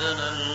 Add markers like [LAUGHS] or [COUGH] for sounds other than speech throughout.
عدلا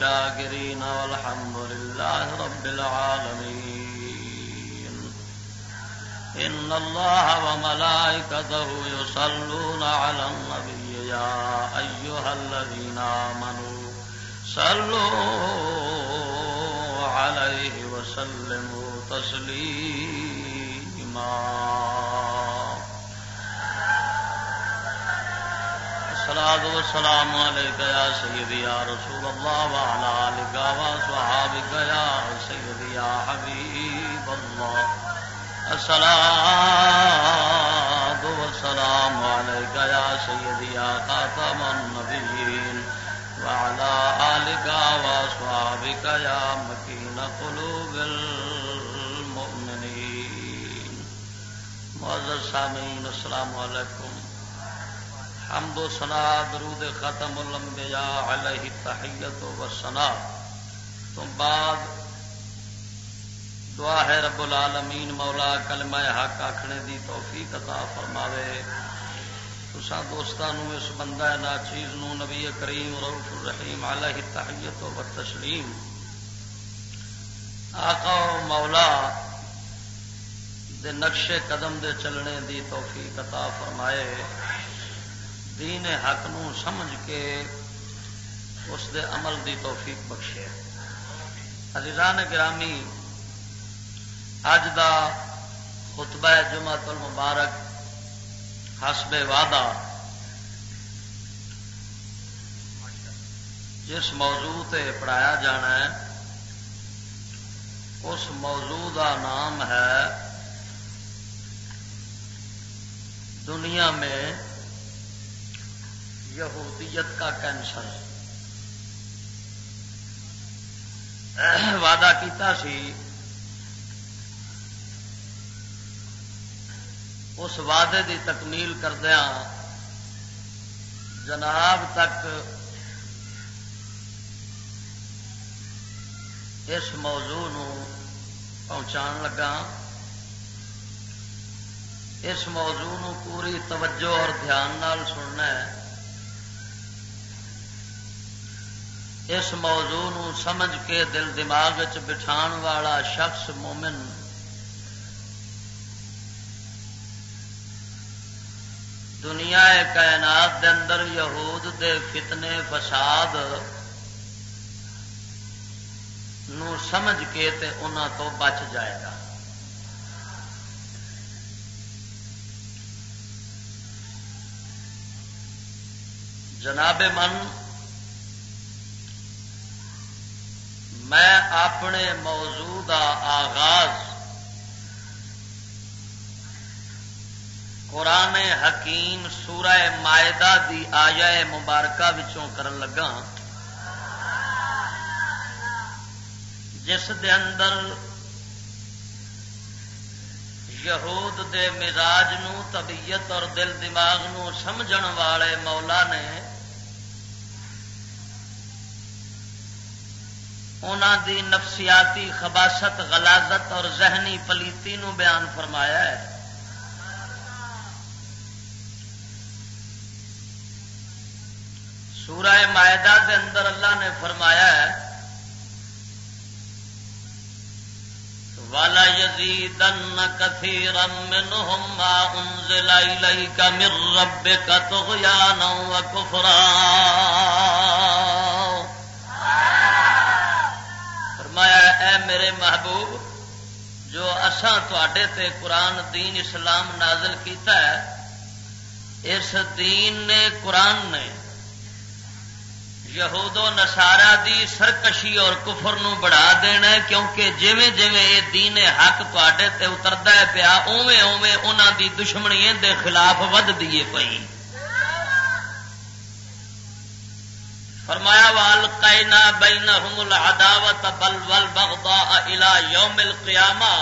والشاكرين والحمد لله رب العالمين. إن الله وملائكته يصلون على النبي يا أيها الذين آمنوا صلوا عليه وسلموا تسليما. سلاد و سلام یا سیدی یا رسول والا وعلى گاوا سہاوی گیا سیدیا يا حبيب الله. الصلاة والسلام عليك سیدیا سيدي يا خاتم النبيين وعلى آلك سہاب گیا مکین قلوب المؤمنين. معزز سامعین، السلام علیکم. حمد و سنا درود ختم الانبیاء علیہ تحیت و سنا تو بعد دعا ہے رب العالمین، مولا کلمہ حق آکھنے دی توفیق عطا فرماوے۔ تسا دوستانو، اس بندہ ناچیز نو نبی کریم روف الرحیم علیہ تحیت و تسلیم۔ آقا و مولا دے نقش قدم دے چلنے دی توفیق عطا فرمائے۔ دین حق نو سمجھ کے اس دے عمل دی توفیق بخشے۔ عزیزان گرامی اج دا خطبہ جمعہ المبارک حسب وعدہ، جس موضوع تے پڑھایا جانا ہے، اس موضوع کا نام ہے دنیا میں یہودیت کا کینسر وعدہ کیتا سی۔ اس وعدے کی تکمیل کردیا جناب تک اس موضوع پہنچان لگا اس موضوع پوری توجہ اور دھیان نال سننا ہے۔ اس موضوع نو سمجھ کے دل دماغ چ بٹھان والا شخص مومن دنیا کائنات دے اندر یہود دے فتنے فساد نو سمجھ کے تے انہاں تو بچ جائے گا۔ جناب من میں اپنے موضوع کا آغاز قرآن حکیم سورہ مائدہ دی آیا مبارکہ وچوں کرن لگا۔ جس دے اندر یہود دے مزاج نو، طبیعت اور دل دماغ نو سمجھن والے مولا نے انہوں دی نفسیاتی خباست غلازت اور ذہنی پلیتی نو بیان فرمایا ہے۔ سورہ معدہ دے اندر اللہ نے فرمایا ہے والا یزید کثیرا منهم ما انزل الیک من ربک طغیانا وکفرا فرمایا، اے میرے محبوب، جو اساں تے قرآن دین اسلام نازل کیتا ہے، اس دین نے قرآن نے یہود و نسارا دی سرکشی اور کفر نو بڑھا دینا ہے، کیونکہ جویں جویں یہ دین حق تے اترتا ہے پیا اوے اوے انہوں دی دشمنی دے خلاف ود دیے پئی فرمایا وال کائنا بین العداوت بل ول بغدا الا یوم القیامہ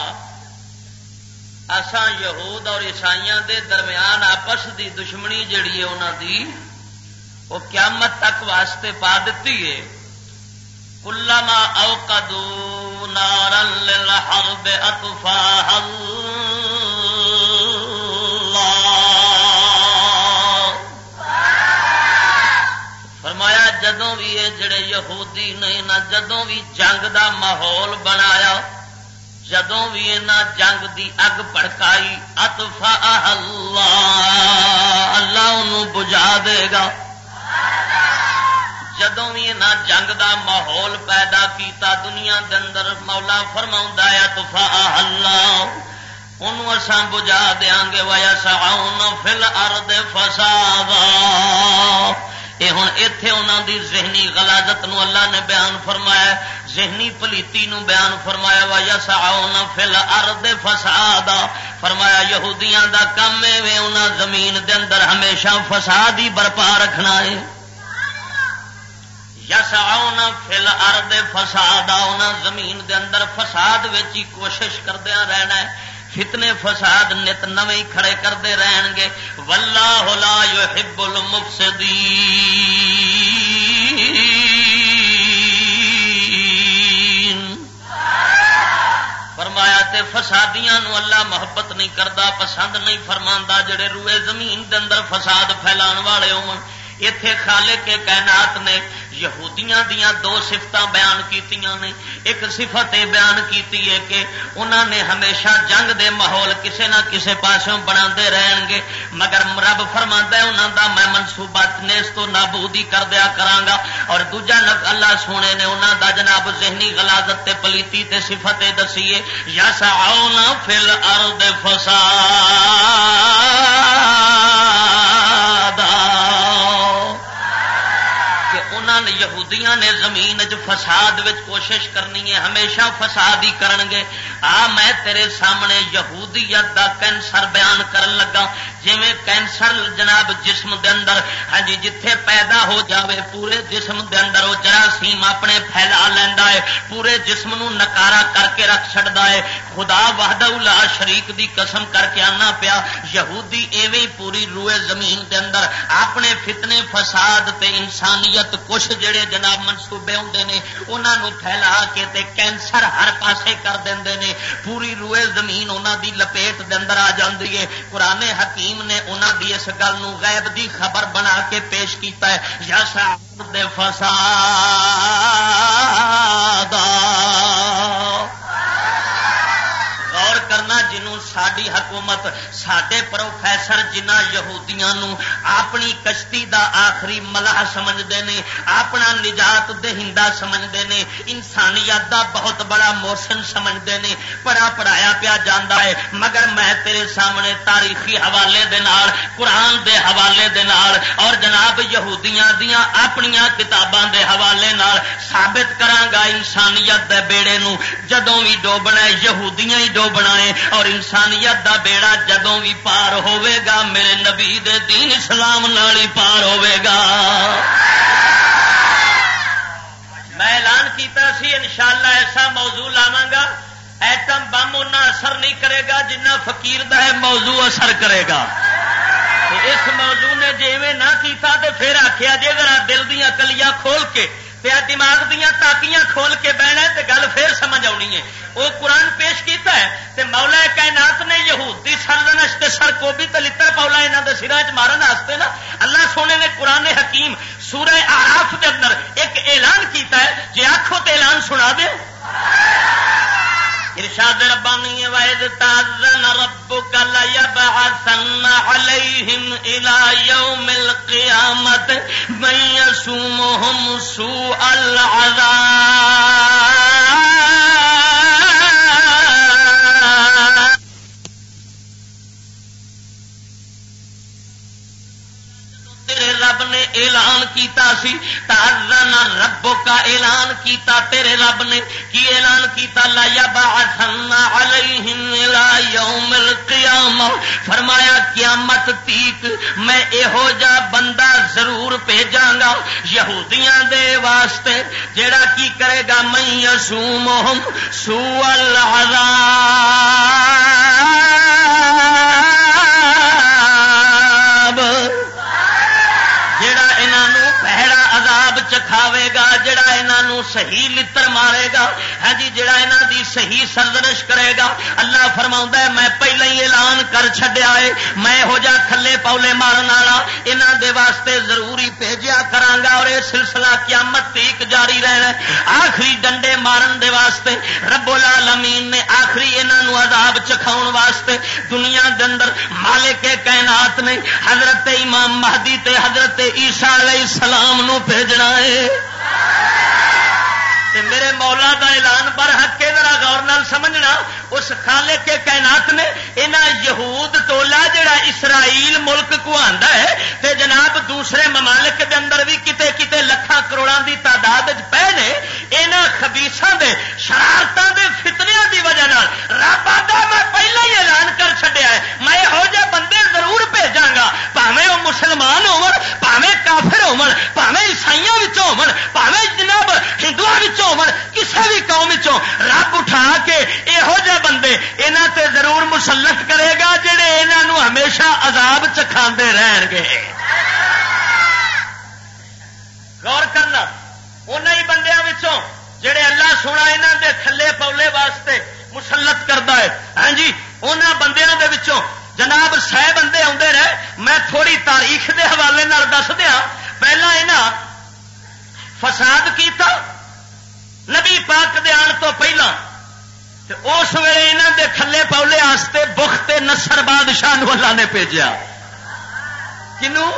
اساں یہود اور عیسائیاں دے درمیان آپس دی دشمنی جڑی ہے انہوں دی، وہ قیامت تک واسطے پا دیتی ہے۔ کلما اوقدو نارن للحرب اطفاء فرمایا، جدوں بھی یہ جڑے یہودی نے نہ جدوں بھی جنگ دا ماحول بنایا، جدوں بھی یہاں جنگ دی اگ پڑکائی اتفا اللہ اللہ انہوں بجا دے گا. جدوں بھی نہ جنگ دا ماحول پیدا کیتا، دنیا دے اندر مولا فرما ہے تفا انہوں اسان بجا دیا گے وایا ساؤن فل ارد فساد یہ ہوں اتے انہوں دی ذہنی غلازت نو اللہ نے بیان فرمایا ذہنی پلیتی نو بیان فرمایا وا یس آؤ فل ارد فساد فرمایا یہودیاں دا کم ہے انہاں زمین دے اندر ہمیشہ فساد ہی برپا رکھنا ہے۔ یس آؤ فل ارد فساد آنا زمین دے اندر فساد ہی کوشش کردیا رہنا ہے۔ فتنے فساد نت نو کھڑے کرتے رہن گے ولہ ہولا یو ہبل مفسدی فرمایا تے فسادیاں نو اللہ محبت نہیں کرتا پسند نہیں فرما جڑے روئے زمین دے اندر فساد پھیلان والے ہو اتے خالے کے کائنات نے یہودیاں دیاں دو سفت بیان کیتیاں نے۔ ایک صفت یہ بیان کیتی ہے کہ انہوں نے ہمیشہ جنگ دے ماحول کسے نہ کسے پاسوں بنا رہن گے مگر رب فرما انہوں دا میں منصوبہ نیس تو نابودی کر دیا کرانگا اور دوجا اللہ سونے نے انہوں دا جناب ذہنی غلازت تے پلیتی تے صفت دسیے یا سا فل ارد فساد نے یہودیاں نے زمین چ فساد کوشش کرنی ہے، ہمیشہ فساد ہی کرن گے آ، میں تیرے سامنے یہودیت دا کینسر بیان کرن لگا۔ جی کینسر جناب جسم دے اندر ہاں جی جتھے پیدا ہو جاوے، پورے جسم دے اندر وہ جراثیم اپنے پھیلا لینا ہے، پورے جسم نو نکارا کر کے رکھ چڑتا ہے۔ خدا وحدہ لا شریک دی قسم کر کے آنا پیا۔ یہودی ایویں پوری روئے زمین دے اندر، اپنے فتنے، فساد تے انسانیت کچھ جڑے جناب منصوبے ہوتے ہیں انہوں پھیلا کے تے کینسر ہر پاسے کر دیں پوری روئے زمین انہوں دی لپیٹ دے اندر آ جاتی ہے۔ قرآن حکیم نے انہوں کی اس گل غیب دی خبر بنا کے پیش کیتا ہے، یا فساد غور کرنا ورنہ جنوں ساری حکومت سڈے پروفیسر جنہ یہودیاں نو اپنی کشتی دا آخری ملاح سمجھتے ہیں اپنا نجات دہندہ سمجھتے ہیں انسانیت دا بہت بڑا موسم سمجھتے ہیں پڑھا پڑھایا پیا جانا ہے مگر میں تیرے سامنے تاریخی حوالے دے نال قرآن دے حوالے دے نال اور جناب یہودیاں دیاں اپنیاں کتاباں دے حوالے نال ثابت کرانگا انسانیت دے بیڑے نو جدوں بھی ڈوبنا ہے یہودیاں ہی ڈوبنا ہے اور انسان انسانیت دا بیڑا جدوں بھی پار ہوے گا میرے نبی دے دین اسلام نال ہی پار ہوے گا میں اعلان کیتا سی، انشاءاللہ ایسا موضوع لاواں گا ایٹم بم اتنا اثر نہیں کرے گا جنہ فقیر دا ہے موضوع اثر کرے گا۔ اس موضوع نے جی نہ کیتا تے پھر آخیا جی ذرا دل دیا کلیاں کھول کے دماغ دیا تاکیاں کھول کے بہنا تے گل پھر سمجھ آنی ہے۔ وہ قرآن پیش کیتا ہے تے مولا کائنات نے یہودی سرزنش تے سر کو بھی تلتر پولا یہاں کے سرا چ مارن واسطے نا اللہ سونے نے قرآن حکیم سورہ آراف کے اندر ایک اعلان کیتا ہے۔ جی آخو تو اعلان سنا دے۔ ارشاد ربانی وید تازن ربک لیبعثن علیہم الى یوم القیامت من یسومہم سوء العذاب تیرے رب نے اعلان کیتا سی تازن ربو کا اعلان کیتا، تیرے رب نے کی اعلان کیتا؟ لا یبعثن علیہم الى یوم القیامہ۔ فرمایا، قیامت تیک میں ایہو جا بندہ ضرور بھیجاں گا۔ یہودیاں دے واسطے جیڑا کی کرے گا؟ میں یسومہم سوء العذاب۔ کھاوے گا جڑا انہوں صحیح لتر مارے گا۔ ہاں جی جڑا انہوں دی صحیح سرزنش کرے گا، اللہ فرما ہے، میں پہلے ہی اعلان کر چڈیا ہے، میں ہو جا کھلے پولے مارن والا یہاں دے واسطے ضروری بھیجیا کرانگا اور یہ سلسلہ قیامت تیک جاری رہنا آخری ڈنڈے مارن دے واسطے رب العالمین نے آخری انہوں عذاب چکھاؤ واسطے دنیا دے اندر مالک کائنات نے حضرت امام مہدی تے حضرت عیسیٰ علیہ السلام نو بھیجنا ہے۔ میرے مولا دا اعلان پر حق کے ذرا غور نال سمجھنا۔ اس خالے کے کائنات نے یہاں یہود ٹولا جڑا اسرائیل ملک کو آندا ہے، تے جناب دوسرے ممالک دے اندر بھی کتے کتے لکھان کروڑوں دی تعداد پے نے یہاں خبیسا دے شرارتوں دے فتنیا دی وجہ رب آتا میں پہلے ہی اعلان کر چڈیا ہے۔ میں یہو جہ بندے ضرور بھیجا گا پاوے وہ مسلمان ہو پاوے کافر ہو پاوے عیسائی پاوے جناب ہندو کسی بھی قوم رب اٹھا کے یہو جہ بندے یہاں تے ضرور مسلط کرے گا جہے یہاں ہمیشہ عذاب چکھا رہن گے۔ غور کرنا ان بندیاں جڑے اللہ سونا یہاں دے تھلے پولے واسطے مسلط کرتا ہے۔ ہاں جی ان بندیاں دے وچوں جناب سہ بندے آتے رہے۔ میں تھوڑی تاریخ دے حوالے دس دیا۔ پہلا یہاں فساد کیتا، نبی پاک دے آن تو پہلا اس ویلے یہاں دے کھلے پولی آستے بخت نسر بادشاہ اللہ نے بھیجا کنو؟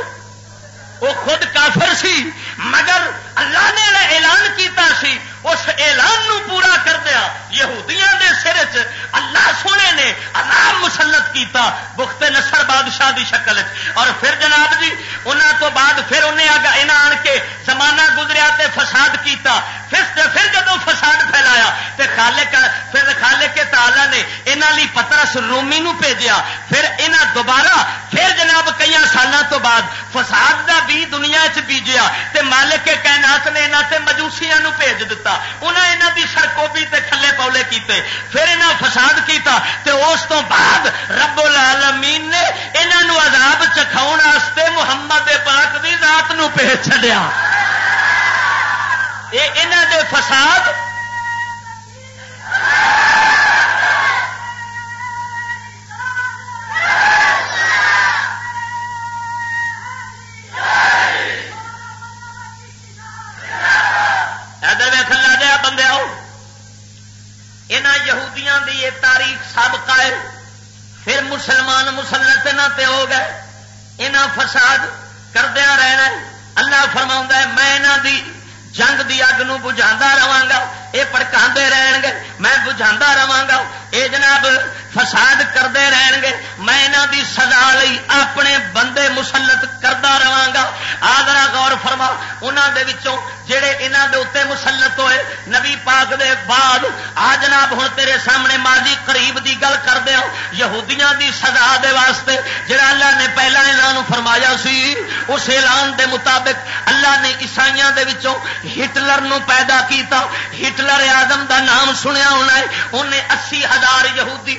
وہ خود کافر سی، مگر اللہ نے اعلان کیتا سی، اس اعلان نو پورا کر دیا یہودیاں دے سر چ اللہ سونے نے عذاب مسلط کیتا بخت نصر بادشاہ دی شکل اور پھر جناب جی انہوں تو بعد پھر انہیں انہیں آن کے زمانہ گزریا تے فساد کیتا۔ پھر پھر جدو فساد پھیلایا تے خالے کا پھر خالے کے تالا نے انہوں لی پترس رومی نو بھیجیا۔ پھر انہاں دوبارہ پھر جناب کئی سالوں تو بعد فساد دا بھی دنیا چ بیجیا۔ تے مالک کے کہنا کائنات نے یہاں سے مجوسیاں بھیج دیتا انہیں یہاں کی سرکوبی تے کھلے پولے کیتے۔ پھر یہاں فساد کیتا تے اس تو بعد رب العالمین نے یہاں عذاب چکھاؤ واسطے محمد پاک دی ذات نو پیش چڈیا یہ دے فساد بندے آؤ یہودیاں دی یہ تاریخ سابقہ ہے۔ مسلمان مسلط تے ہو گئے۔ یہاں فساد کردیا رہنا اللہ فرما ہے، میں یہاں دی جنگ دی اگ بجھا رہا یہ پڑکا رہن گے میں بجھا رہا گا یہ جناب فساد کرتے رہن گے میں یہاں دی سزا لی اپنے بندے مسلط کرتا رہا گا آدرا غور فرما انہوں دے وچوں جڑے یہاں دے اتنے مسلط ہوئے نبی پاک دے بعد آ جناب ہوں تیرے سامنے ماضی قریب دی گل کر دیا یہودیاں دی سزا دے واسطے جڑا اللہ نے پہلا اعلان فرمایا سی اس اعلان دے مطابق اللہ نے عیسائی دے وچوں ہٹلر نو پیدا کیتا ہٹ ہٹلر آدم دا نام سنیا ہونا ہے انہیں اسی ہزار یہودی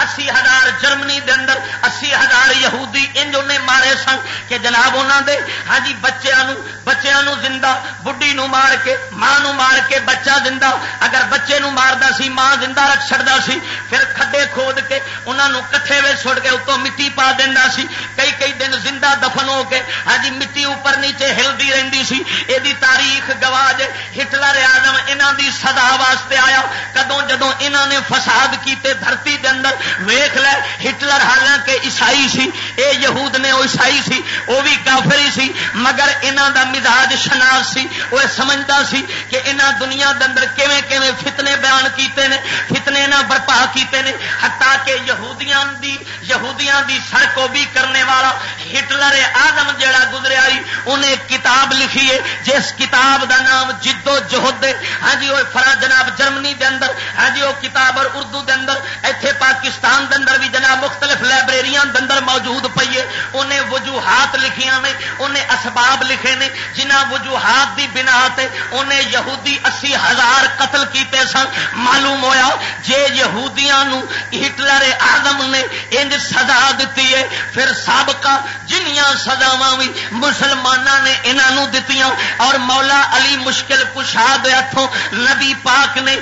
اسی ہزار جرمنی دے اندر، اسی ہزار یہودی انج انہیں مارے سن کہ جناب انہوں دے۔ ہاں جی بچوں بچوں زندہ بڈی نو مار کے، ماں نو مار کے بچہ زندہ۔ اگر بچے نو ماردا سی، ماں زندہ رکھ چڑتا سی، پھر کھڈے کھود کے انہوں کٹھے وے چھوڑ کے اتوں مٹی پا دینا سی۔ کئی کئی دن زندہ دفن ہو کے ہاں جی مٹی اوپر نیچے ہلدی رہندی سی۔ یہ تاریخ گواج ہٹلر آدم انہوں دی سزا واسطے آیا۔ کدوں جدوں انہوں نے فساد کیتے دھرتی دے اندر ویخ لے، ہٹلر حالانکہ عیسائی سی، اے یہود نے وہ عیسائی سی وہ بھی کافری سی، مگر انہوں دا مزاج شناس سی وہ سمجھتا سی کہ انہوں دنیا اندر کیویں کیویں فتنے بیان کیتے ہیں فتنے نہ برپا کیتے ہیں ہتا کہ یہودیاں دی یہودیاں دی سڑکوں بھی کرنے والا ہٹلر آدم جڑا گزریا انہیں کتاب لکھی ہے، جس کتاب دا نام جدو جہد ہاں جی وہ فرا جناب جرمنی دے اندر ہاں جی وہ کتاب اور اردو دے اندر، ایتھے پاک پاکستان دے اندر بھی جناب مختلف لائبریریاں دے اندر موجود پیے انہیں وجوہات لکھیاں نے، انہیں اسباب لکھے نے۔ جنہ وجوہات دی بنا تے انہیں یہودی اسی ہزار قتل کیتے سن۔ معلوم ہویا جے یہودیاں نو ہٹلر آدم نے انج سزا دیتی ہے، پھر سابقہ جنیاں سزاواں بھی مسلمانوں نے انہوں دتیاں۔ اور مولا علی مشکل کشا دے ہاتھوں نبی پاک نے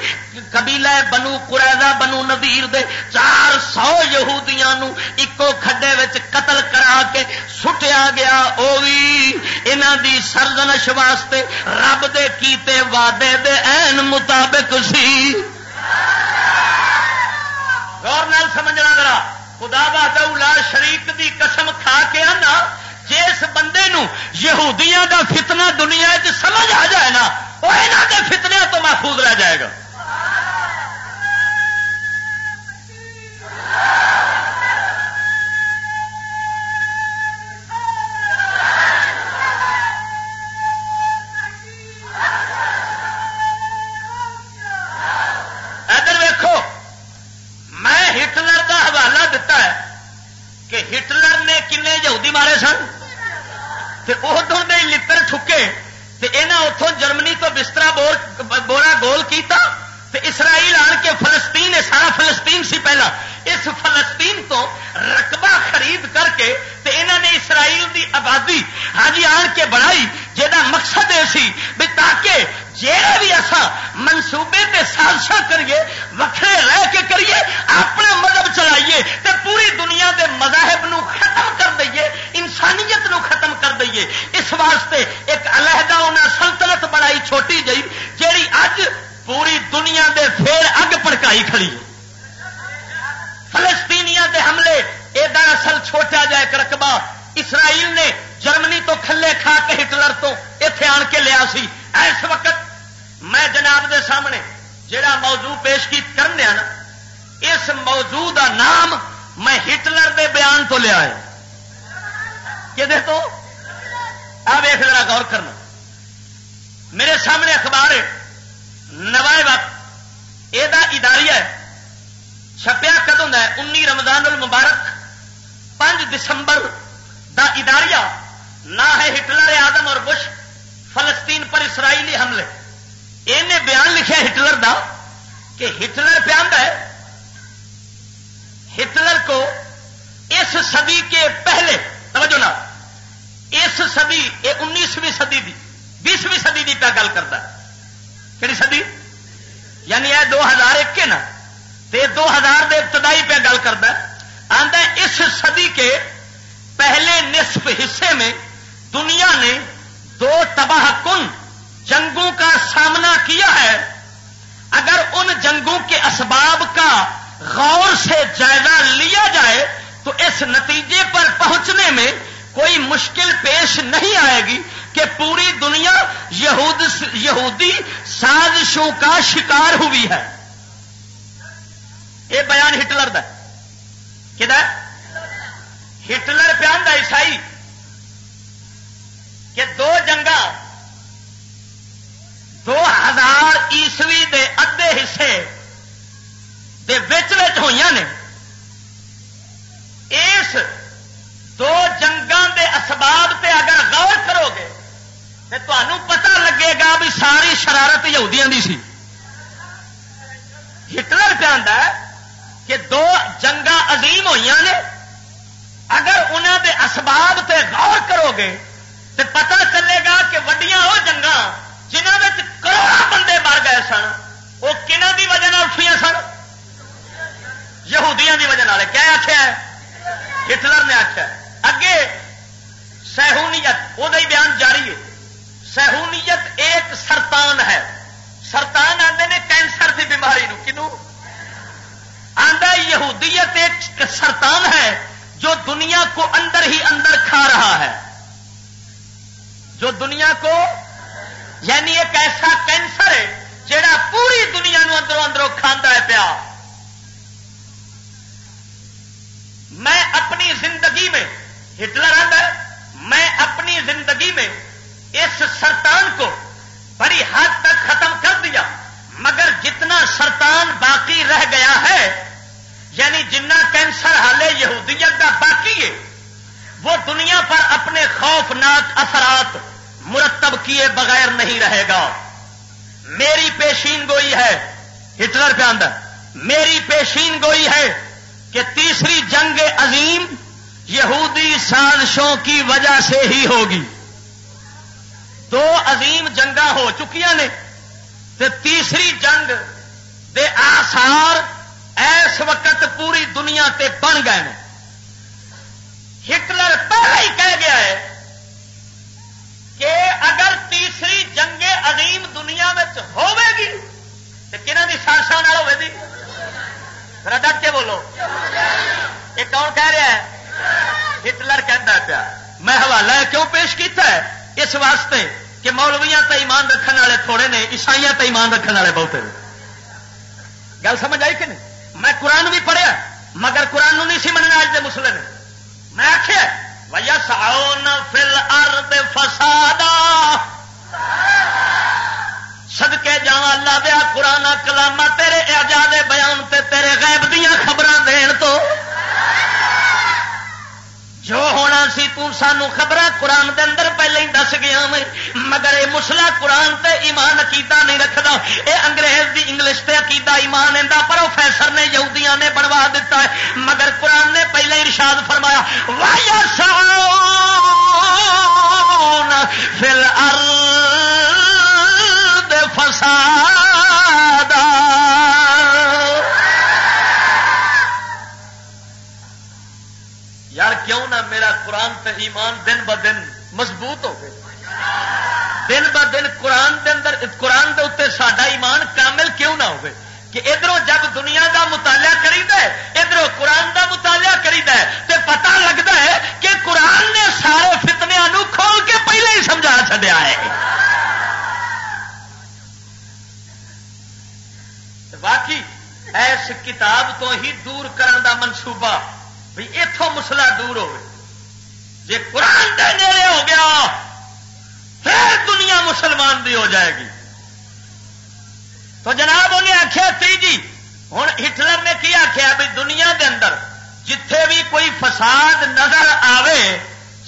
قبیلہ بنو قریضہ بنو نذیر دے چار سو یہودیاں نو اکو کھڈے وچ قتل کرا کے سٹیا گیا، او بھی انہاں دی سرزنش واسطے رب دے کیتے وعدے دے عین مطابق سی۔ غور نال سمجھنا ذرا، خدا بہادر لا شریک دی قسم کھا کے آنا، جس بندے نو یہودیاں دا فتنہ دنیا سمجھ آ جائے نا، وہ یہاں کے فتنے تو محفوظ رہ جائے گا۔ غور سے جائزہ لیا جائے تو اس نتیجے پر پہنچنے میں کوئی مشکل پیش نہیں آئے گی کہ پوری دنیا یہود یہودی سازشوں کا شکار ہوئی ہے۔ یہ بیان ہٹلر دا کہ ہٹلر بیان دا عیسائی۔ کہ دو جنگا دو ہزار عیسوی دے ادے حصے دے وچ ہوئی نے۔ اس دو جنگاں دے اسباب تے اگر غور کرو گے تو تمہوں پتہ لگے گا بھی ساری شرارت یہودیاں دی سی۔ ہٹلر پہ کہ دو جنگا عظیم ہوئی نے۔ اگر انہوں دے اسباب تے غور کرو گے تو پتہ چلے گا کہ وڈیاں وہ جنگا جنہوں میں کروڑا بندے مر گئے سن، وہ کنہ دی وجہ اٹھیا سن؟ یہودیاں دی وجہ کیا آخیا ہٹلر نے آخیا اگے سہونیت وہ بیان جاری ہے۔ سہونیت ایک سرطان ہے۔ سرطان آتے نے کینسر کی بیماری کنو؟ آدھا یہودیت ایک سرطان ہے جو دنیا کو اندر ہی اندر کھا رہا ہے۔ جو دنیا کو یعنی ایک ایسا کینسر ہے جڑا پوری دنیا نو اندروں اندروں کھانا ہے پیا۔ میں اپنی زندگی میں، ہٹلر آدھا میں اپنی زندگی میں اس سرطان کو بڑی حد تک ختم کر دیا۔ مگر جتنا سرطان باقی رہ گیا ہے یعنی جنہ کینسر حالے یہودیت کا باقی ہے، وہ دنیا پر اپنے خوفناک اثرات مرتب کیے بغیر نہیں رہے گا۔ میری پیشین گوئی ہے، ہٹلر پہ اندر میری پیشین گوئی ہے کہ تیسری جنگ عظیم یہودی سازشوں کی وجہ سے ہی ہوگی۔ دو عظیم جنگا ہو چکی نے تے تیسری جنگ دے آسار ایس وقت پوری دنیا تے بن گئے ہٹلر پہلے ہی کہہ گیا ہے کہ اگر تیسری جنگ عظیم دنیا میں ہوے گی تو کنہ کی سانسا ہوے گی کے بولو یہ کون کہہ رہا ہے ہٹلر پیا میں حوالہ کیوں پیش کیتا ہے؟ اس واسطے کہ مولویا تو ایمان رکھنے والے تھوڑے نے عیسائی تو ایمان رکھنے والے بہتے گل سمجھ آئی کہ نہیں؟ میں قرآن بھی پڑھیا، مگر قرآن نہیں سی مننا اج مسلے نے میں آخیا بھیا ساؤن فل ارد فسادا۔ سدکے جا اللہ دیا قرآن کلاما تیرے اجادے بیان تے تیرے غیب دیا خبر دین تو جو ہونا سی سانو خبر قرآن دے اندر پہلے ہی دس گیا میں، مگر یہ مسلا قرآن تے ایمان عقیدہ نہیں رکھتا اے انگریز دی انگلش تے عقیدہ ایمان ہے پروفیسر نے یہودیاں نے بنوا دیتا ہے۔ مگر قرآن نے پہلے ارشاد فرمایا وایا فل ارد فساد یار کیوں نہ میرا قرآن تے ایمان دن ب دن مضبوط ہو گئے دن ب دن قرآن دے اندر قرآن دے اتنے ساڈا ایمان کامل کیوں نہ ہوگی کہ ادھر جب دنیا دا مطالعہ کری ادھر قرآن دا مطالعہ کری تے پتہ لگتا ہے کہ قرآن نے سارے فتنیا کھول کے پہلے ہی سمجھا چڈیا ہے۔ باقی ایس کتاب تو ہی دور کرن دا منصوبہ بھی اتوں مسلا دور ہو جی قرآن دے نیڑے ہو گیا، پھر دنیا مسلمان بھی ہو جائے گی۔ تو جناب انہیں آخیا تی جی ہوں ہٹلر نے کی آخیا بھی دنیا دے اندر جتھے بھی کوئی فساد نظر آوے،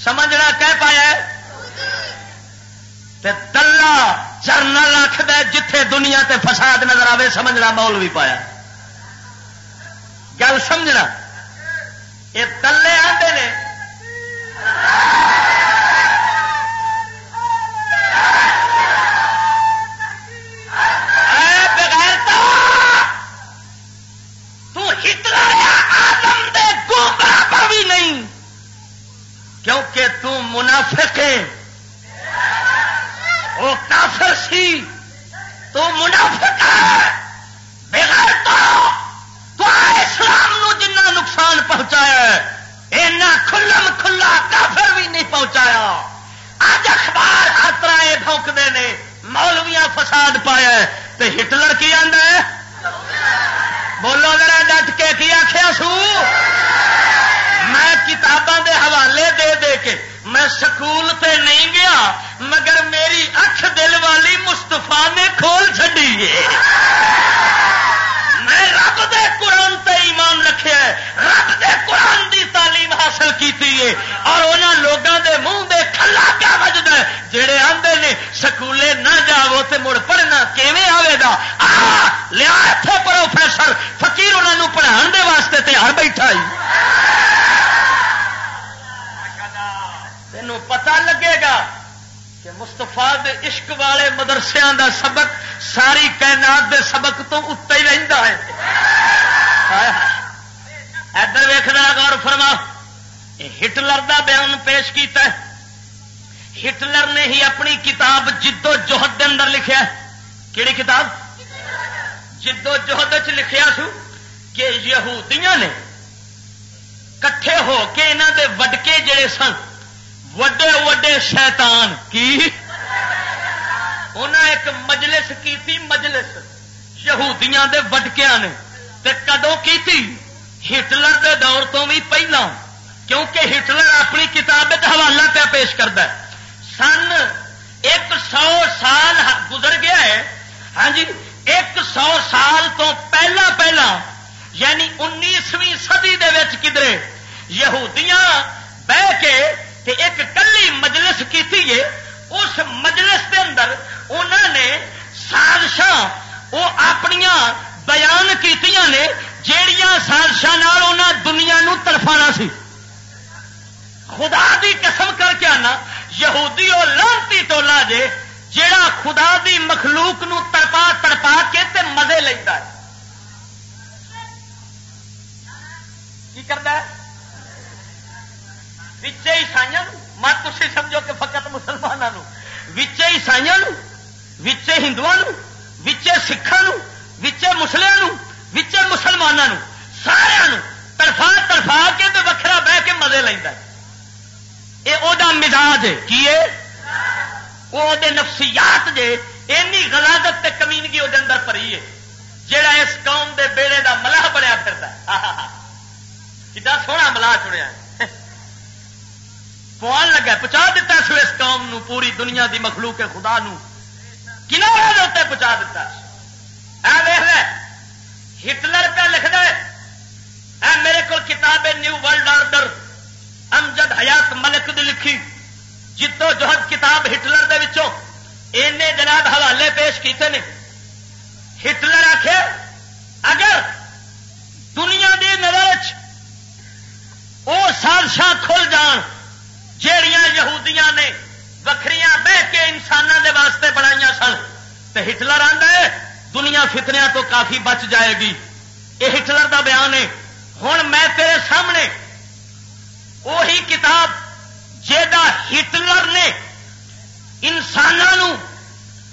سمجھنا کہہ پایا تلا چرنل آخد جتھے دنیا تے فساد نظر آوے، سمجھنا مول بھی پایا۔ گل سمجھنا۔ یہ تلے آتے ہیں بغیر نہیں، کیونکہ تم منافق ہے وہ کافر سی، تو منافق ہے۔ بغیر تو اسلام نو کافر بھی نہیں پہنچایا۔ اج اخبار ہر یہ بونکتے ہیں مولویاں فساد پایا تو ہٹلر کی آدھا ہے؟ بولو ذرا ڈٹ کے کی آخیا سو؟ میں کتاباں دے حوالے دے دے کے میں سکول تے نہیں گیا، مگر میری اکھ دل والی مستفا نے کھول چڈی ہے۔ میں رب دے قرآن تے ایمان رکھے رب دے قرآن دی تعلیم حاصل کیتی ہے۔ اور انہوں لوگوں دے منہ دے کھلا کیا وجد ہے۔ جڑے آندے نے سکولے نہ جاؤ تے مڑ پڑھنا کیویں آئے گا؟ آ، لیا اتنے پروفیسر فقیر انہوں پڑھان دے واسطے تیار بیٹھا ہی۔ تینوں پتہ لگے گا کہ مستفا عشق والے مدرسے دا سبق ساری کائنات دے سبق تو اتنے ہی رہتا ہے۔ ادھر ویخنا غور فرما۔ ہٹلر دا بیان پیش کیتا ہے۔ ہٹلر نے ہی اپنی کتاب جدو جہد دے اندر لکھیا کہڑی کتاب؟ جدو جہد لکھیا سو کہ یہودیاں نے کٹھے ہو کے انہوں دے وڈکے جڑے سن وڈے وڈے شیطان کی؟ انہیں ایک مجلس کی تھی مجلس، یہودیاں دے وڈکیا نے، تے کدو کی تھی ہٹلر دے دور تو بھی پہلا، کیونکہ ہٹلر اپنی کتاب حوالہ پہ پیش کرتا ہے۔ سن ایک سو سال گزر گیا ہے۔ ہاں جی ایک سو سال تو پہلا پہلا یعنی انیسویں سدی کدرے یہودیاں بہ کے تے ایک کلی مجلس کی اس مجلس کے اندر انہوں نے سازش وہ اپنی بیان کی جہیا سازشوں دنیا نو ترفانا سی۔ خدا دی قسم کر کے آنا، یہودی اور لانتی ٹولا جے، جیڑا خدا دی مخلوق نو تڑپا تڑپا کے تے مزے لینا ہے۔ کی کرتا ہے؟ عیسائی مت تھی سمجھو کہ فقط مسلمانوں عیسائی وچے ہندو وچے سکھان وچے مسلم وچے مسلمانوں سارا ترفا ترفا کے وکرا بہ کے مزے لینا یہ وہ مزاج کی وہ نفسیات جے اینی غلازت تے کمینگی وہ اندر پری ہے جہا اس قوم دے بیڑے دا ملاح بنیا پھرتا ہے کتا سونا ملاح چنیا پوان لگا پہنچا دیتا سو اس قوم نو، پوری دنیا دی مخلوق خدا نو۔ کنارے دے پہنچا دیتا ہٹلر پہ لکھ دے۔ اے میرے کو کتاب ہے، نیو ورلڈ آرڈر۔ امجد حیات ملک دی لکھی۔ جتو جہد کتاب ہٹلر دے وچوں اینے جناب حوالے پیش کیتے ہیں ہٹلر آخ اگر دنیا دی نظر وہ سازشاں کھل جان جیڑیاں یہودیاں نے وکری بہ کے انسانوں دے واسطے بنائی سن تو ہٹلر آدھا دنیا فتنیا تو کافی بچ جائے گی۔ یہ ہٹلر دا بیان ہے ہوں میں تیرے سامنے وہی کتاب جا ہٹلر نے انسانوں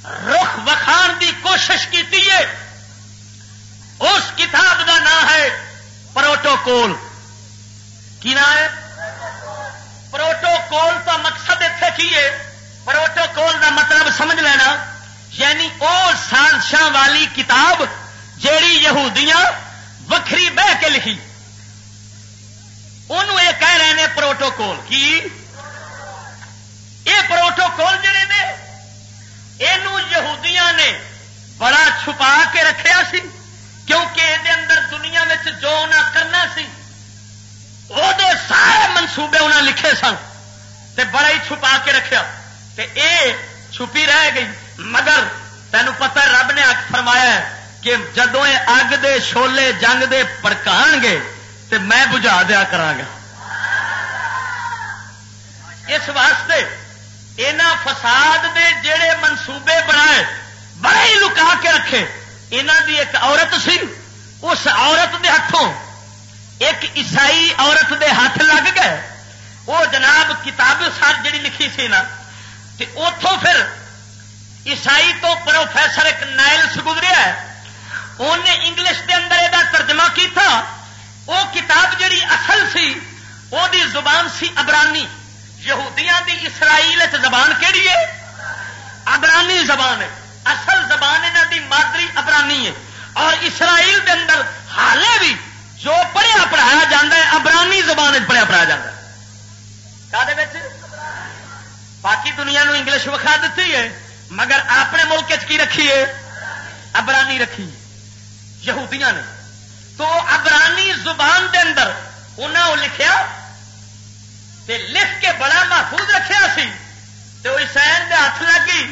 رخ وکھان دی کوشش کی اس کتاب دا نام ہے پروٹوکول۔ کی نام ہے؟ پروٹوکول کا مقصد اتنے کی ہے؟ پروٹوکول کا مطلب سمجھ لینا یعنی وہ سازشاں والی کتاب جیڑی یہودیاں وکری بہ کے لکھی۔ انہوں یہ کہہ رہے ہیں پروٹوکول کی؟ یہ پروٹوکول جڑے نے یہ یہودیاں نے بڑا چھپا کے رکھا سی، کیونکہ یہ اندر دنیا میں جو انہیں کرنا سی وہ سارے منصوبے انہیں لکھے سن تے بڑا ہی چھپا کے رکھا تے اے چھپی رہ گئی مگر تینوں پتا رب نے فرمایا کہ جدو یہ اگ دے شولے جنگ دے پڑکان گے تے میں بجھا دیا کرا گا اس واسطے یہاں فساد دے جڑے منصوبے بنائے بڑے ہی لکا کے رکھے یہاں دی ایک عورت سی اس عورت دے ہاتھوں ایک عیسائی عورت دے ہاتھ لگ گئے۔ وہ جناب کتاب سر جڑی لکھی سی نا اتوں پھر عیسائی تو پروفیسر ایک نائلس گزریا انہیں انگلش دے اندر یہ ترجمہ کیتا۔ وہ کتاب جڑی اصل سی وہ دی زبان سی ابرانی یہودیاں دی اسرائیل زبان کہڑی ہے؟ ابرانی زبان ہے۔ اصل زبان یہاں دی مادری ابرانی ہے۔ اور اسرائیل دے اندر حالے بھی جو پڑھیا پڑھایا جاتا ہے ابرانی زبان پڑھیا پڑھایا جاتا ہے۔ باقی دنیا نو انگلش وکھا دیتی ہے، مگر اپنے ملک کی رکھیے ابرانی رکھی۔ یہودیاں نے۔ تو ابرانی زبان دے اندر انہوں لکھیا تے لکھ کے بڑا محفوظ رکھا سی۔ تو حسین دے ہاتھ لگی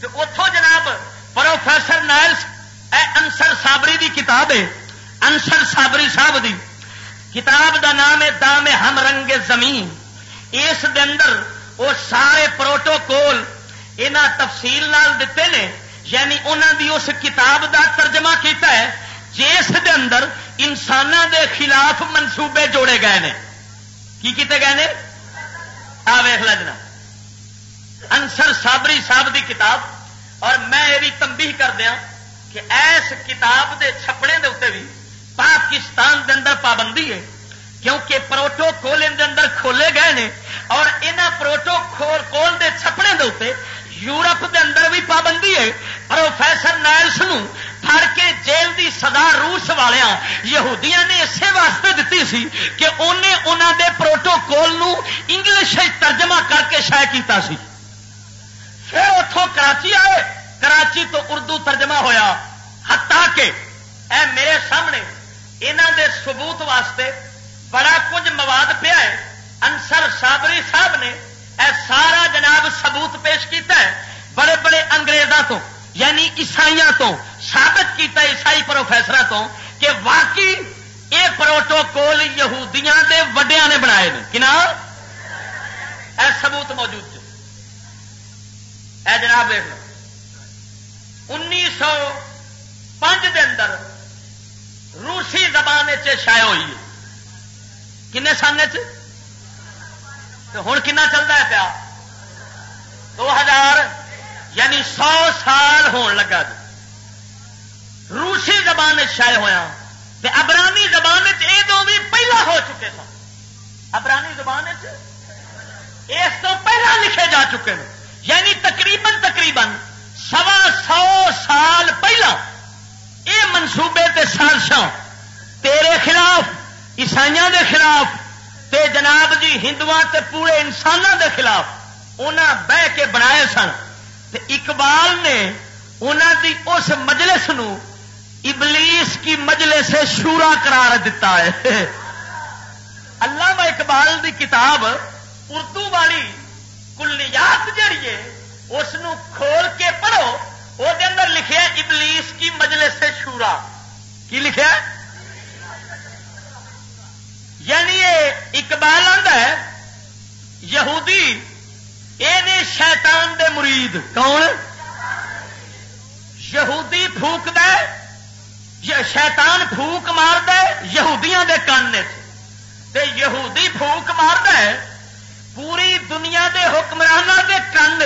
تو اتوں جناب پروفیسر نائلس اے انسر سابری دی کتاب ہے۔ انسر سابری صاحب دی کتاب دا نام ہے دام ہم رنگ زمین۔ اس دے اندر وہ سارے پروٹوکول یہاں تفصیل نال دیتے نے یعنی انہوں دی اس کتاب دا ترجمہ کیتا ہے، جس دے اندر انسان دے خلاف منصوبے جوڑے گئے نے۔ کی کیتے گئے نے؟ آ ویخ لجنا انسر سابری صاحب دی کتاب۔ اور میں یہ بھی تمبی کر دیا کہ ایس کتاب دے چھپڑے دے اتنے بھی پاکستان دے اندر پابندی ہے، کیونکہ پروٹوکول اندر کھولے گئے نے اور یہاں پروٹوکول دے چھپڑے دے اتنے یورپ دے اندر بھی پابندی ہے۔ پروفیسر نائلس پھڑ کے جیل دی سزا روس والیا یہودیاں نے اسی واسطے دیتی سی کہ انہیں انہوں دے پروٹوکول انگلش ترجمہ کر کے شاید کیتا سی۔ پھر اتوں کراچی آئے۔ کراچی تو اردو ترجمہ ہویا۔ ہتا کے اے میرے سامنے انہوں دے ثبوت واسطے بڑا کچھ مواد پیا ہے۔ انسر سابری صاحب نے اے سارا جناب ثبوت پیش کیتا ہے۔ بڑے بڑے انگریزوں تو یعنی عیسائی تو ثابت کیتا عیسائی پروفیسر تو کہ واقعی یہ پروٹوکول یہودیاں دے وڈیا نے بنائے کنا اے ثبوت موجود اے جناب دیکھ لو انیس سو پانچ دے اندر روسی زبان شائع ہوئی کن سن ہوں کن چلتا ہے پیا؟ دو ہزار یعنی سو سال ہون لگا جی۔ روسی زبان شائع ہوا ابرانی زبان یہ دو بھی پہلا ہو چکے سن۔ ابرانی زبان اس تو پہلا لکھے جا چکے ہیں۔ یعنی تقریباً تقریباً سوا سو سال پہلا یہ منصوبے تے سازشاں تیرے خلاف عیسائی دے خلاف، تے جناب جی ہندو تے پورے انسانوں دے خلاف انہاں بہ کے بنائے سن۔ تے اقبال نے انہوں دی اس مجلس نو ابلیس کی مجلس سے شورا قرار دیتا ہے۔ اللہ اقبال دی کتاب اردو والی کلیات جڑی ہے، اس کھول کے پڑھو۔ وہ اندر لکھے ابلیس کی مجلس سے شورا۔ کی لکھا یعنی یہ اقبال آتا ہے، یہودی یہ شیطان دے مرید۔ کون؟ یہودی پھوک دے شیطان پھوک مار دے یہودیاں دے کان تے یہودی پھوک مار دے پوری دنیا دے حکمرانوں دے کان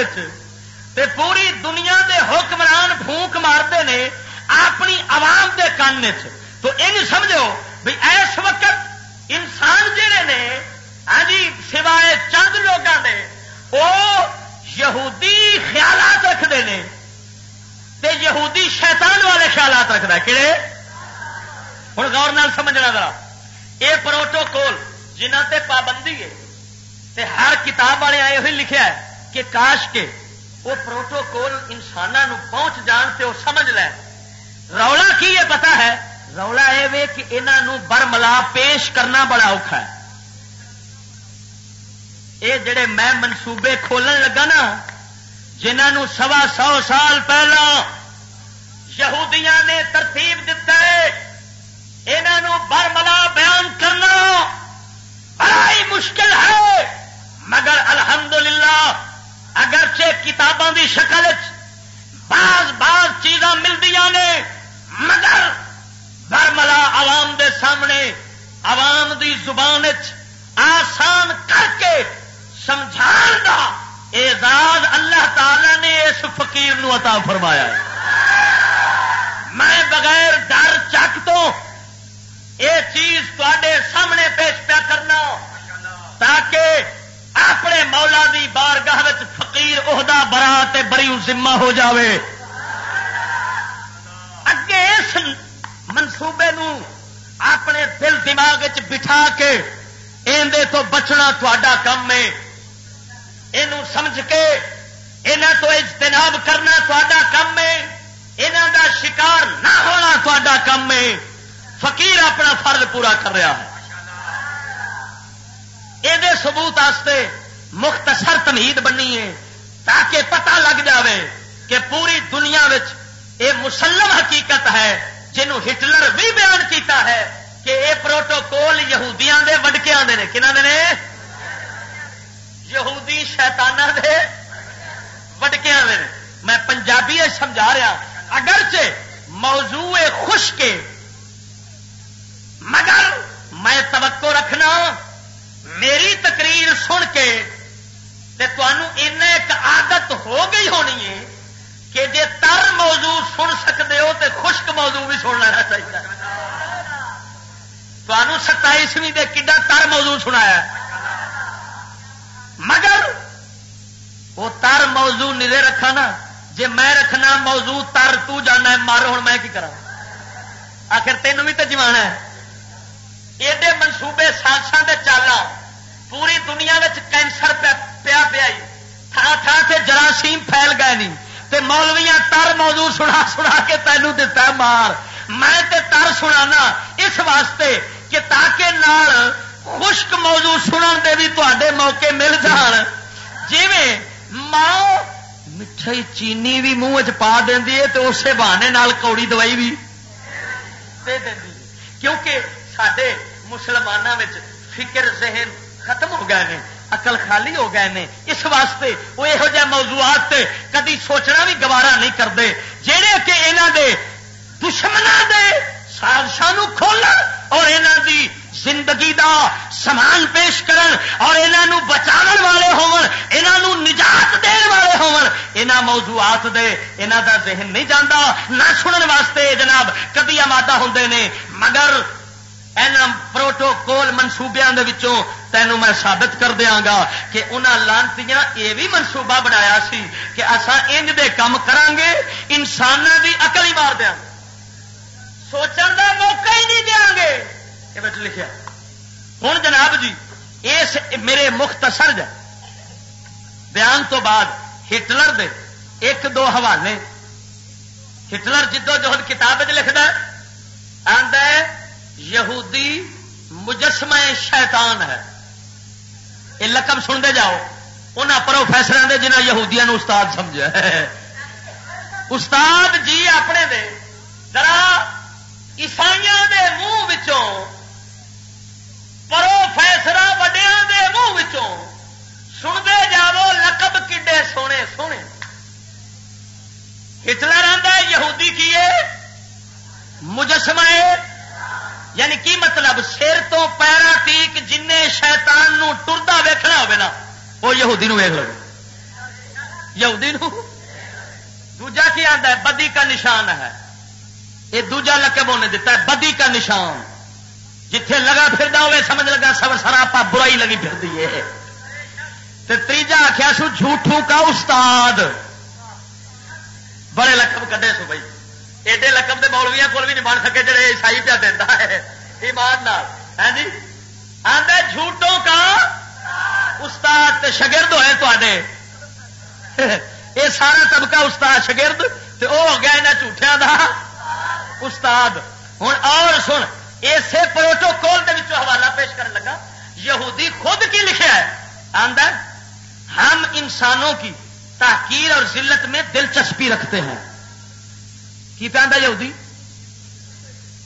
تے پوری دنیا دے حکمران پھونک مارتے ہیں اپنی عوام دے کان تو یہ سمجھو بھی اس وقت انسان جہے نے ہاں جی سوائے چند لوگوں نے وہ یہودی خیالات رکھتے ہیں تے یہودی شیطان والے خیالات رکھتا ہے کہڑے ہوں گور نال سمجھنا ذرا۔ یہ پروٹوکول جنہ تے پابندی ہے، تے ہر کتاب والے آئے ہوئے لکھا ہے کہ کاش کے وہ پروٹوکول انسانوں پہنچ جان سے وہ سمجھ لے۔ رولا کی یہ پتا ہے؟ رولا یہ کہ انہوں برملا پیش کرنا بڑا اوکھا ہے۔ یہ جڑے میں منصوبے کھولن لگا نا جنہوں سوا سو سال پہلا یہودیاں نے ترتیب دیتا ہے انہوں برملا بیان کرنا بڑا ہی مشکل ہے۔ مگر الحمدللہ اگرچہ کتابوں کی شکل بعض بعض چیزاں ملتی نے، مگر برملا عوام دے سامنے، عوام دی زبان آسان کر کے سمجھا اعزاز اللہ تعالی نے اس فقیر نو عطا فرمایا میں بغیر ڈر چک تو یہ چیز تے سامنے پیش پیا کرنا، تاکہ اپنے مولا دی بارگاہ عہدہ برا بری ذمہ ہو جاوے۔ اگے اس منصوبے نو اپنے دل دماغ بٹھا کے اندے تو بچنا تا کم ہے۔ یہ سمجھ کے یہاں تو اجتناب کرنا تا کم ہے۔ یہاں دا شکار نہ ہونا تا کم ہے۔ فقیر اپنا فرض پورا کر رہا ہے۔ یہ سبوت مختصر تمہید بنی ہے۔ تاکہ پتہ لگ جاوے کہ پوری دنیا یہ مسلم حقیقت ہے جنہوں ہٹلر بھی بیان کیتا ہے کہ یہ پروٹوکول یہودیاں دے وڈکیا دے کنہ دے یہودی شیتانہ دے وڈکیا دے میں پنجابی سمجھا رہا، اگرچہ موضوع خوش کے مگر میں توقع رکھنا، میری تقریر سن کے ایک عادت ہو گئی ہونی ہے کہ جے تر موضوع سن سکتے ہو تو خشک موضوع بھی سن لینا چاہیے۔ تمہوں ستائیسویں دے کڈا تر موضوع سنایا مگر وہ تر موضوع نیلے رکھا نا، جے میں رکھنا موضوع تر تو جانا ہے، مار ہوں میں کی کرا آخر تینوں بھی تو جما ہے۔ ایڈے منصوبے سانسان دے چالا پوری دنیا کینسر پیا پیا تھان تھان سے جراثیم پھیل گئے نہیں تے مولویاں تر موضوع سنا سنا کے تینوں دتا مار۔ میں تے تر سنا اس واسطے کہ تاکہ نال خشک موضوع سنن دے بھی تے موقع مل جان۔ جی ماں مٹھائی چینی بھی منہ پا دینی ہے تو اسی بہانے کوڑی دوائی بھی دے دیں کیونکہ سڈے مسلمانوں فکر ذہن ختم ہو گئے ہیں اقل خالی ہو گئے ہیں اس واسطے وہ یہو جہ موضوعات کدی سوچنا بھی گوارا نہیں کرتے جہے کہ یہاں دے دشمنوں دے سازشوں کھول اور یہاں دی زندگی دا سامان پیش کرن اور انہوں بچا والے ہو نجات دین والے ہو موضوعات دے انہوں دا ذہن نہیں جانا نہ سنن واسطے جناب کدی آمادہ ہوں نے، مگر پروٹوکول منصوبے تینوں میں ثابت کر دیا گا کہ انہوں لانتی یہ بھی منصوبہ بنایا سی کہ اصا انج دے کام کریں گے انسان کی اکل ہی مار دیا سوچن کا موقع ہی نہیں دیا گے۔ یہ لکھا ہوں جناب جی اس میرے مختصر بیان تو بعد ہٹلر دے ایک دو حوالے۔ ہٹلر جدو جہد کتاب لکھتا آدھا یہودی مجسمہ شیطان ہے۔ یہ لقب سنتے جاؤ۔ ان پروفیسر دے جنہیں یہودیاں استاد سمجھا استاد جی اپنے دے۔ ذرا عیسائی دے منہ پروفیسر وڈیا دے منہ سنتے جاؤ، لقب کڈے سونے سونے۔ ہٹلر آتا یہودی کی مجسمہ یعنی کی مطلب سر تو پیرا تیک جن شیتان ٹرتا ویکنا ہوا وہ یہودی ویک لو۔ یہودی دوجا کی آتا ہے، بدی کا نشان ہے۔ یہ دوجا لقب انہیں دیتا ہے، بدی کا نشان۔ جتھے لگا پھر ہوئے، سمجھ لگا سب سراپا برائی لگی پھر ہے۔ تیجا آخیا سو جھوٹوں کا استاد۔ بڑے لقب کڈے سو بھائی۔ ایڈے لقب کے مولویا کول بھی نہیں بن سکے جڑے عیسائی پیا دینا ہے۔ ایمان نال۔ ہاں جی؟ آدھے جھوٹوں کا استاد شگرد ہوئے تے یہ [LAUGHS] سارا طبقہ استاد شگرد تے وہ ہو گیا یہاں جھوٹیا کا استاد۔ ہوں اور سن اسے پروٹوکول کے حوالہ پیش کرنے لگا۔ یہودی خود کی لکھا ہے۔ آدھا ہم انسانوں کی تحقیر اور ذلت میں دلچسپی رکھتے ہیں۔ کی پہ یہودی؟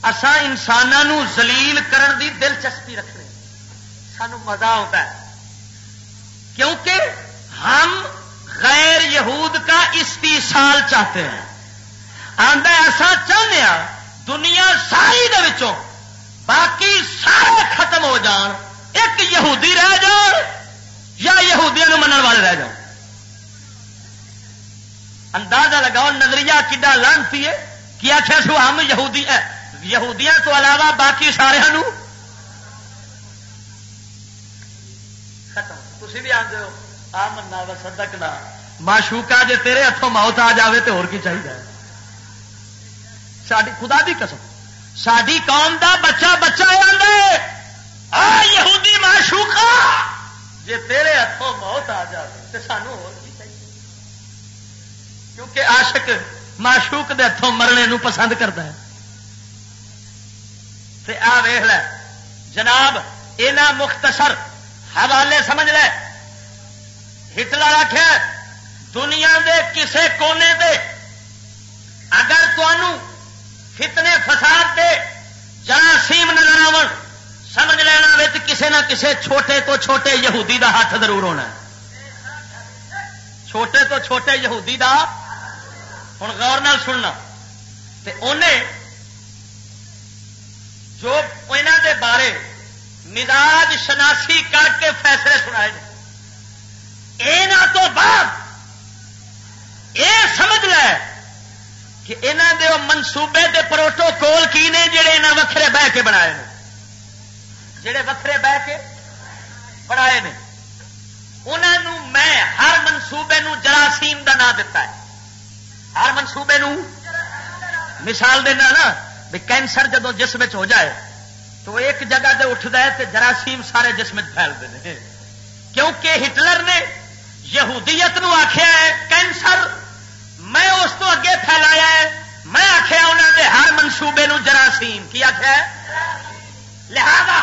اسا انسانوں زلیل کرن دی دلچسپی رکھنے سانو مزہ آتا ہے۔ کیونکہ ہم غیر یہود کا استیصال چاہتے ہیں۔ آدھا ایسا چاہتے ہیں دنیا ساری دے باقی سارے ختم ہو جان۔ ایک یہودی رہ جان یا یہودیاں من والے رہ جان۔ اندازہ لگاؤ، نظریہ کڈا لانتی ہے؟ کیا آخر سو ہم یہودی یہودیاں تو علاوہ باقی سارے ختم۔ تھی بھی آتے ہو۔ آ منا و سدک نہ۔ معشوقہ جے تیرے ہاتھوں موت آ جاوے تو اور کی چاہیے ساری خدا دی قسم۔ ساری قوم دا بچہ بچہ آ یہودی معشوقہ! جے تیرے ہاتھوں موت آ جائے تو سانو اور کی چاہیے کیونکہ عاشق معشوق دے ہاتھوں مرنے نو پسند کرتا ہے۔ تے آ ویخ لے، جناب، اینا مختصر حوالے سمجھ لے۔ ہٹلر آخیا دنیا دے کسے کونے دے، اگر فتنے فساد دے جراثیم نظر آن سمجھ لینا کسے نہ کسے چھوٹے تو چھوٹے یہودی دا ہاتھ ضرور ہونا چھوٹے تو چھوٹے یہودی دا ہوں غور نال سننا۔ انہیں جو انہوں دے بارے مزاج شناسی کر کے فیصلے سنائے تو بعد یہ سمجھ لے کہ انہوں دے منصوبے دے پروٹوکول کی نے جڑے انہیں وکھرے بہ کے بنا جڑے وکھرے بہ کے بنا انہوں میں ہر منصوبے نو جراثیم دا نام دتا ہے۔ ہر منصوبے نو مثال دینا نا بھی کینسر جدو جسم ہو جائے تو ایک جگہ سے اٹھتا ہے تو جراثیم سارے جسم پھیلتے ہیں کیونکہ ہٹلر نے یہودیت نو آخیا ہے، کینسر، میں اس تو اگے پھیلایا ہے۔ میں آخیا انہوں دے ہر منصوبے نو جراثیم۔ کی آخیا لہذا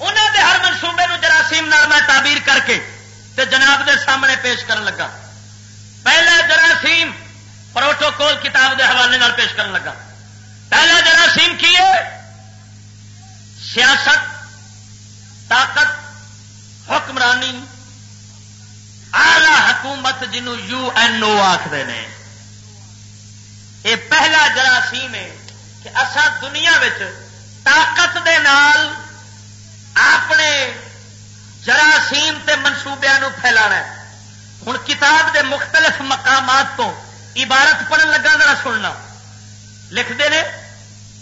انہوں دے ہر منصوبے نو جراثیم نال میں تعبیر کر کے تے جناب دے سامنے پیش کرن لگا۔ پہلے جراثیم پروٹوکول کتاب دے حوالے نال پیش کرن لگا۔ پہلا جراثیم کی ہے؟ سیاست، طاقت، حکمرانی۔ آلہ حکومت جنو یو این او آخر نے۔ یہ پہلا جراثیم ہے کہ اصا دنیا طاقت دے نال اپنے جراثیم تے منصوبے پھیلا ہوں کتاب دے مختلف مقامات تو عبارت پڑھن لگا ذرا سننا۔ لکھتے ہیں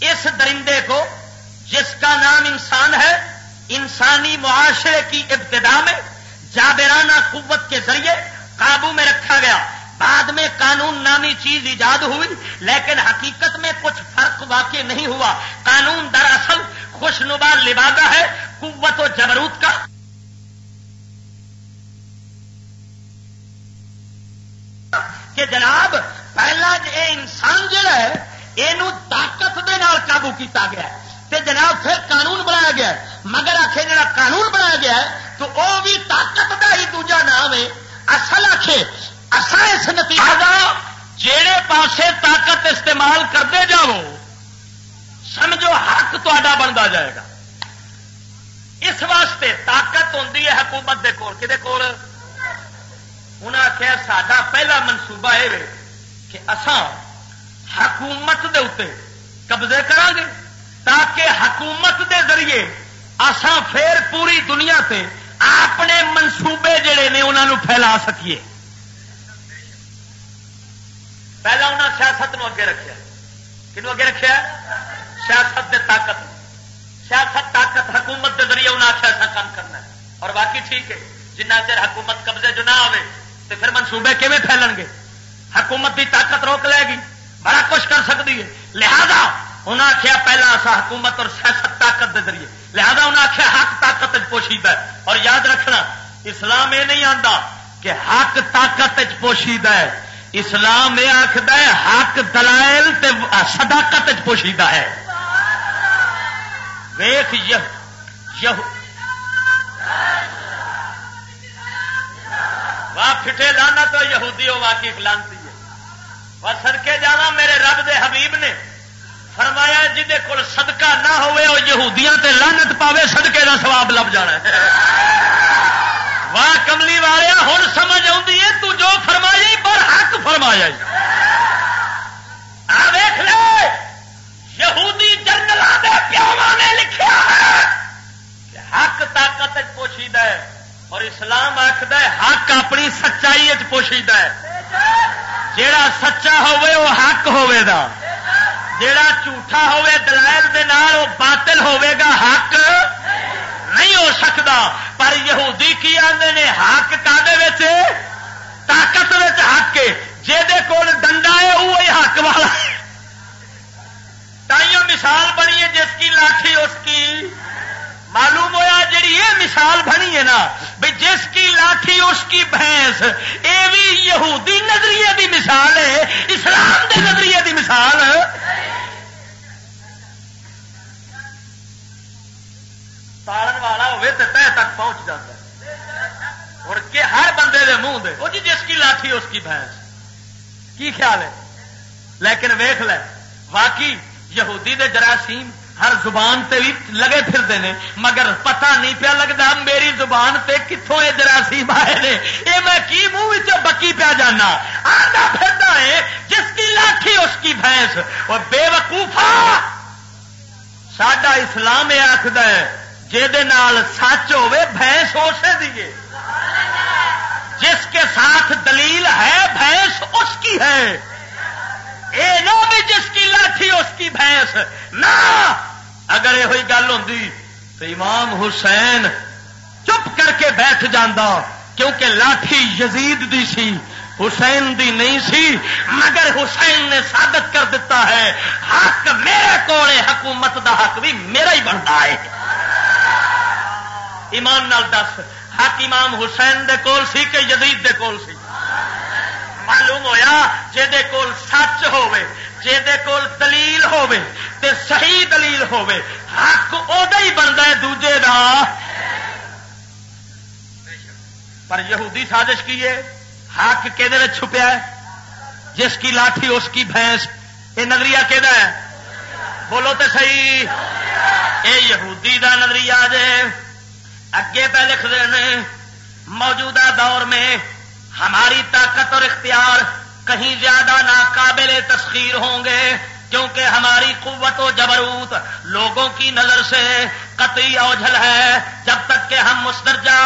اس درندے کو جس کا نام انسان ہے، انسانی معاشرے کی ابتدا میں جابرانہ قوت کے ذریعے قابو میں رکھا گیا۔ بعد میں قانون نامی چیز ایجاد ہوئی، لیکن حقیقت میں کچھ فرق واقع نہیں ہوا۔ قانون دراصل خوش نبار لبادہ ہے، قوت و جبروت کا کہ جناب، پہلا یہ انسان جڑا ہے یہ طاقت دے نال قابو کیتا گیا ہے۔ تے جناب پھر قانون بنایا گیا ہے۔ مگر آخے جڑا قانون بنایا گیا ہے، تو وہ بھی طاقت کا ہی دوجا نام ہے۔ اصل آخے اصل اس نتیجہ جہے پاسے طاقت استعمال کرتے جاؤ، سمجھو حق تا بنتا جائے گا۔ اس واسطے طاقت ہوتی ہے حکومت کے کول۔ کہ کول؟ انہیں آخیا سا پہلا منصوبہ یہ کہ اسان حکومت دے اتنے قبضے کریں گے تاکہ حکومت دے ذریعے اسان پھر پوری دنیا سے اپنے منصوبے جڑے نے انہوں پھیلا سکیے۔ پہلا انہیں سیاست نو اگے رکھا کنو اگے رکھا سیاست دے طاقت۔ سیاست طاقت حکومت کے ذریعے انہیں آخیا ایسا کام کرنا ہے۔ اور باقی ٹھیک ہے۔ جنہ چر حکومت قبضے جو نہ آئے تو پھر منصوبے کیون پھیلن گے؟ حکومت کی طاقت روک لے گی؟ بڑا کچھ کر سکتی ہے۔ لہذا انہیں آخیا پہلا ایسا حکومت اور سیاست طاقت کے ذریعے۔ لہذا انہیں آخیا حق طاقت پوشیدہ ہے۔ اور یاد رکھنا، اسلام یہ نہیں آتا کہ حق طاقت پوشیدہ ہے۔ اسلام یہ آخد حق دلائل صداقت پوشیدہ ہے۔ ویخ واہ پھٹے لانا تو یہودی ہو واقعی لانتی ہے۔ وہ سڑکے جانا میرے رب دے حبیب نے۔ فرمایا جہد کول صدقہ نہ ہوئے وہ یہودیاں تے لانت پاوے، صدقے کا سواب لب جانا ہے۔ واہ کملی والے ہوں سمجھ آتی ہے، تو جو فرمایا پر حق فرمایا ویخ لے، یہودی جنگل پیوا نے لکھا ہے کہ حق طاقت پوشیدہ ہے۔ اور اسلام آخد حق اپنی سچائی پوشیدہ ہے۔ جیڑا سچا ہوے وہ حق ہوے دا۔ جڑا جھوٹا ہوے دلائل دے نال وہ باطل ہوے گا حق نہیں ہو سکتا پر یہودی کی آدھے نے حق کادے طاقت حق کے کول ڈنڈا ہے وہی حق والا تائیوں مثال بنی ہے، جس کی لاٹھی اس کی معلوم ہوا جی یہ مثال بنی ہے نا بھائی جس کی لاٹھی اس کی بھینس، یہ بھی یہودی نظریے دی مثال ہے، اسلام دے نظریے دی مثال۔ پالن والا ہوئے تو تہ تک پہنچ جاتا اور کہ ہر بندے دے منہ دے، وہ جی جس کی لاٹھی اس کی بھینس۔ کی خیال ہے؟ لیکن ویخ لے، واقعی یہودی دے جراثیم ہر زبان تے بھی لگے پھرتے ہیں مگر پتہ نہیں پیا لگتا میری زبان تے کتوں یہ جراثیم آئے نے۔ یہ میں کی منہ بکی پیا جانا؟ آتا پھرتا ہے، جس کی لاٹھی اس کی بھینس۔ اور بے وقوفا سڈا اسلام یہ آخد ہے جہد سچ ہوے بھینس اسے دیے جس کے ساتھ دلیل ہے، بھینس اس کی ہے۔ اے نہ بھی جس کی لاٹھی اس کی بھینس۔ نہ! اگر یہ گل ہوں تو امام حسین چپ کر کے بیٹھ جانا کیونکہ لاٹھی یزید دی سی، حسین دی نہیں سی، مگر حسین نے ثابت کر دیتا ہے، حق میرے کو حکومت دا حق بھی میرا ہی بنتا ہے۔ ایمان نال دس، حق امام حسین دے کول سی کہ یزید دے کول سی؟ معلوم ہوا جہے کول سچ ہوے کول دلیل ہوے تے صحیح دلیل ہوے حق ادا ہی بنتا ہے دوجے دا۔ پر یہودی سازش کی ہے؟ حق کہ چھپیا ہے؟ جس کی لاٹھی اس کی بھینس۔ یہ نظریہ کہ بولو تو صحیح۔ اے یہودی دا نظریہ جے۔ اگے پہ لکھ دے موجودہ دور میں ہماری طاقت اور اختیار کہیں زیادہ ناقابل تسخیر ہوں گے، کیونکہ ہماری قوت و جبروت لوگوں کی نظر سے قطعی اوجھل ہے۔ جب تک کہ ہم مسترجا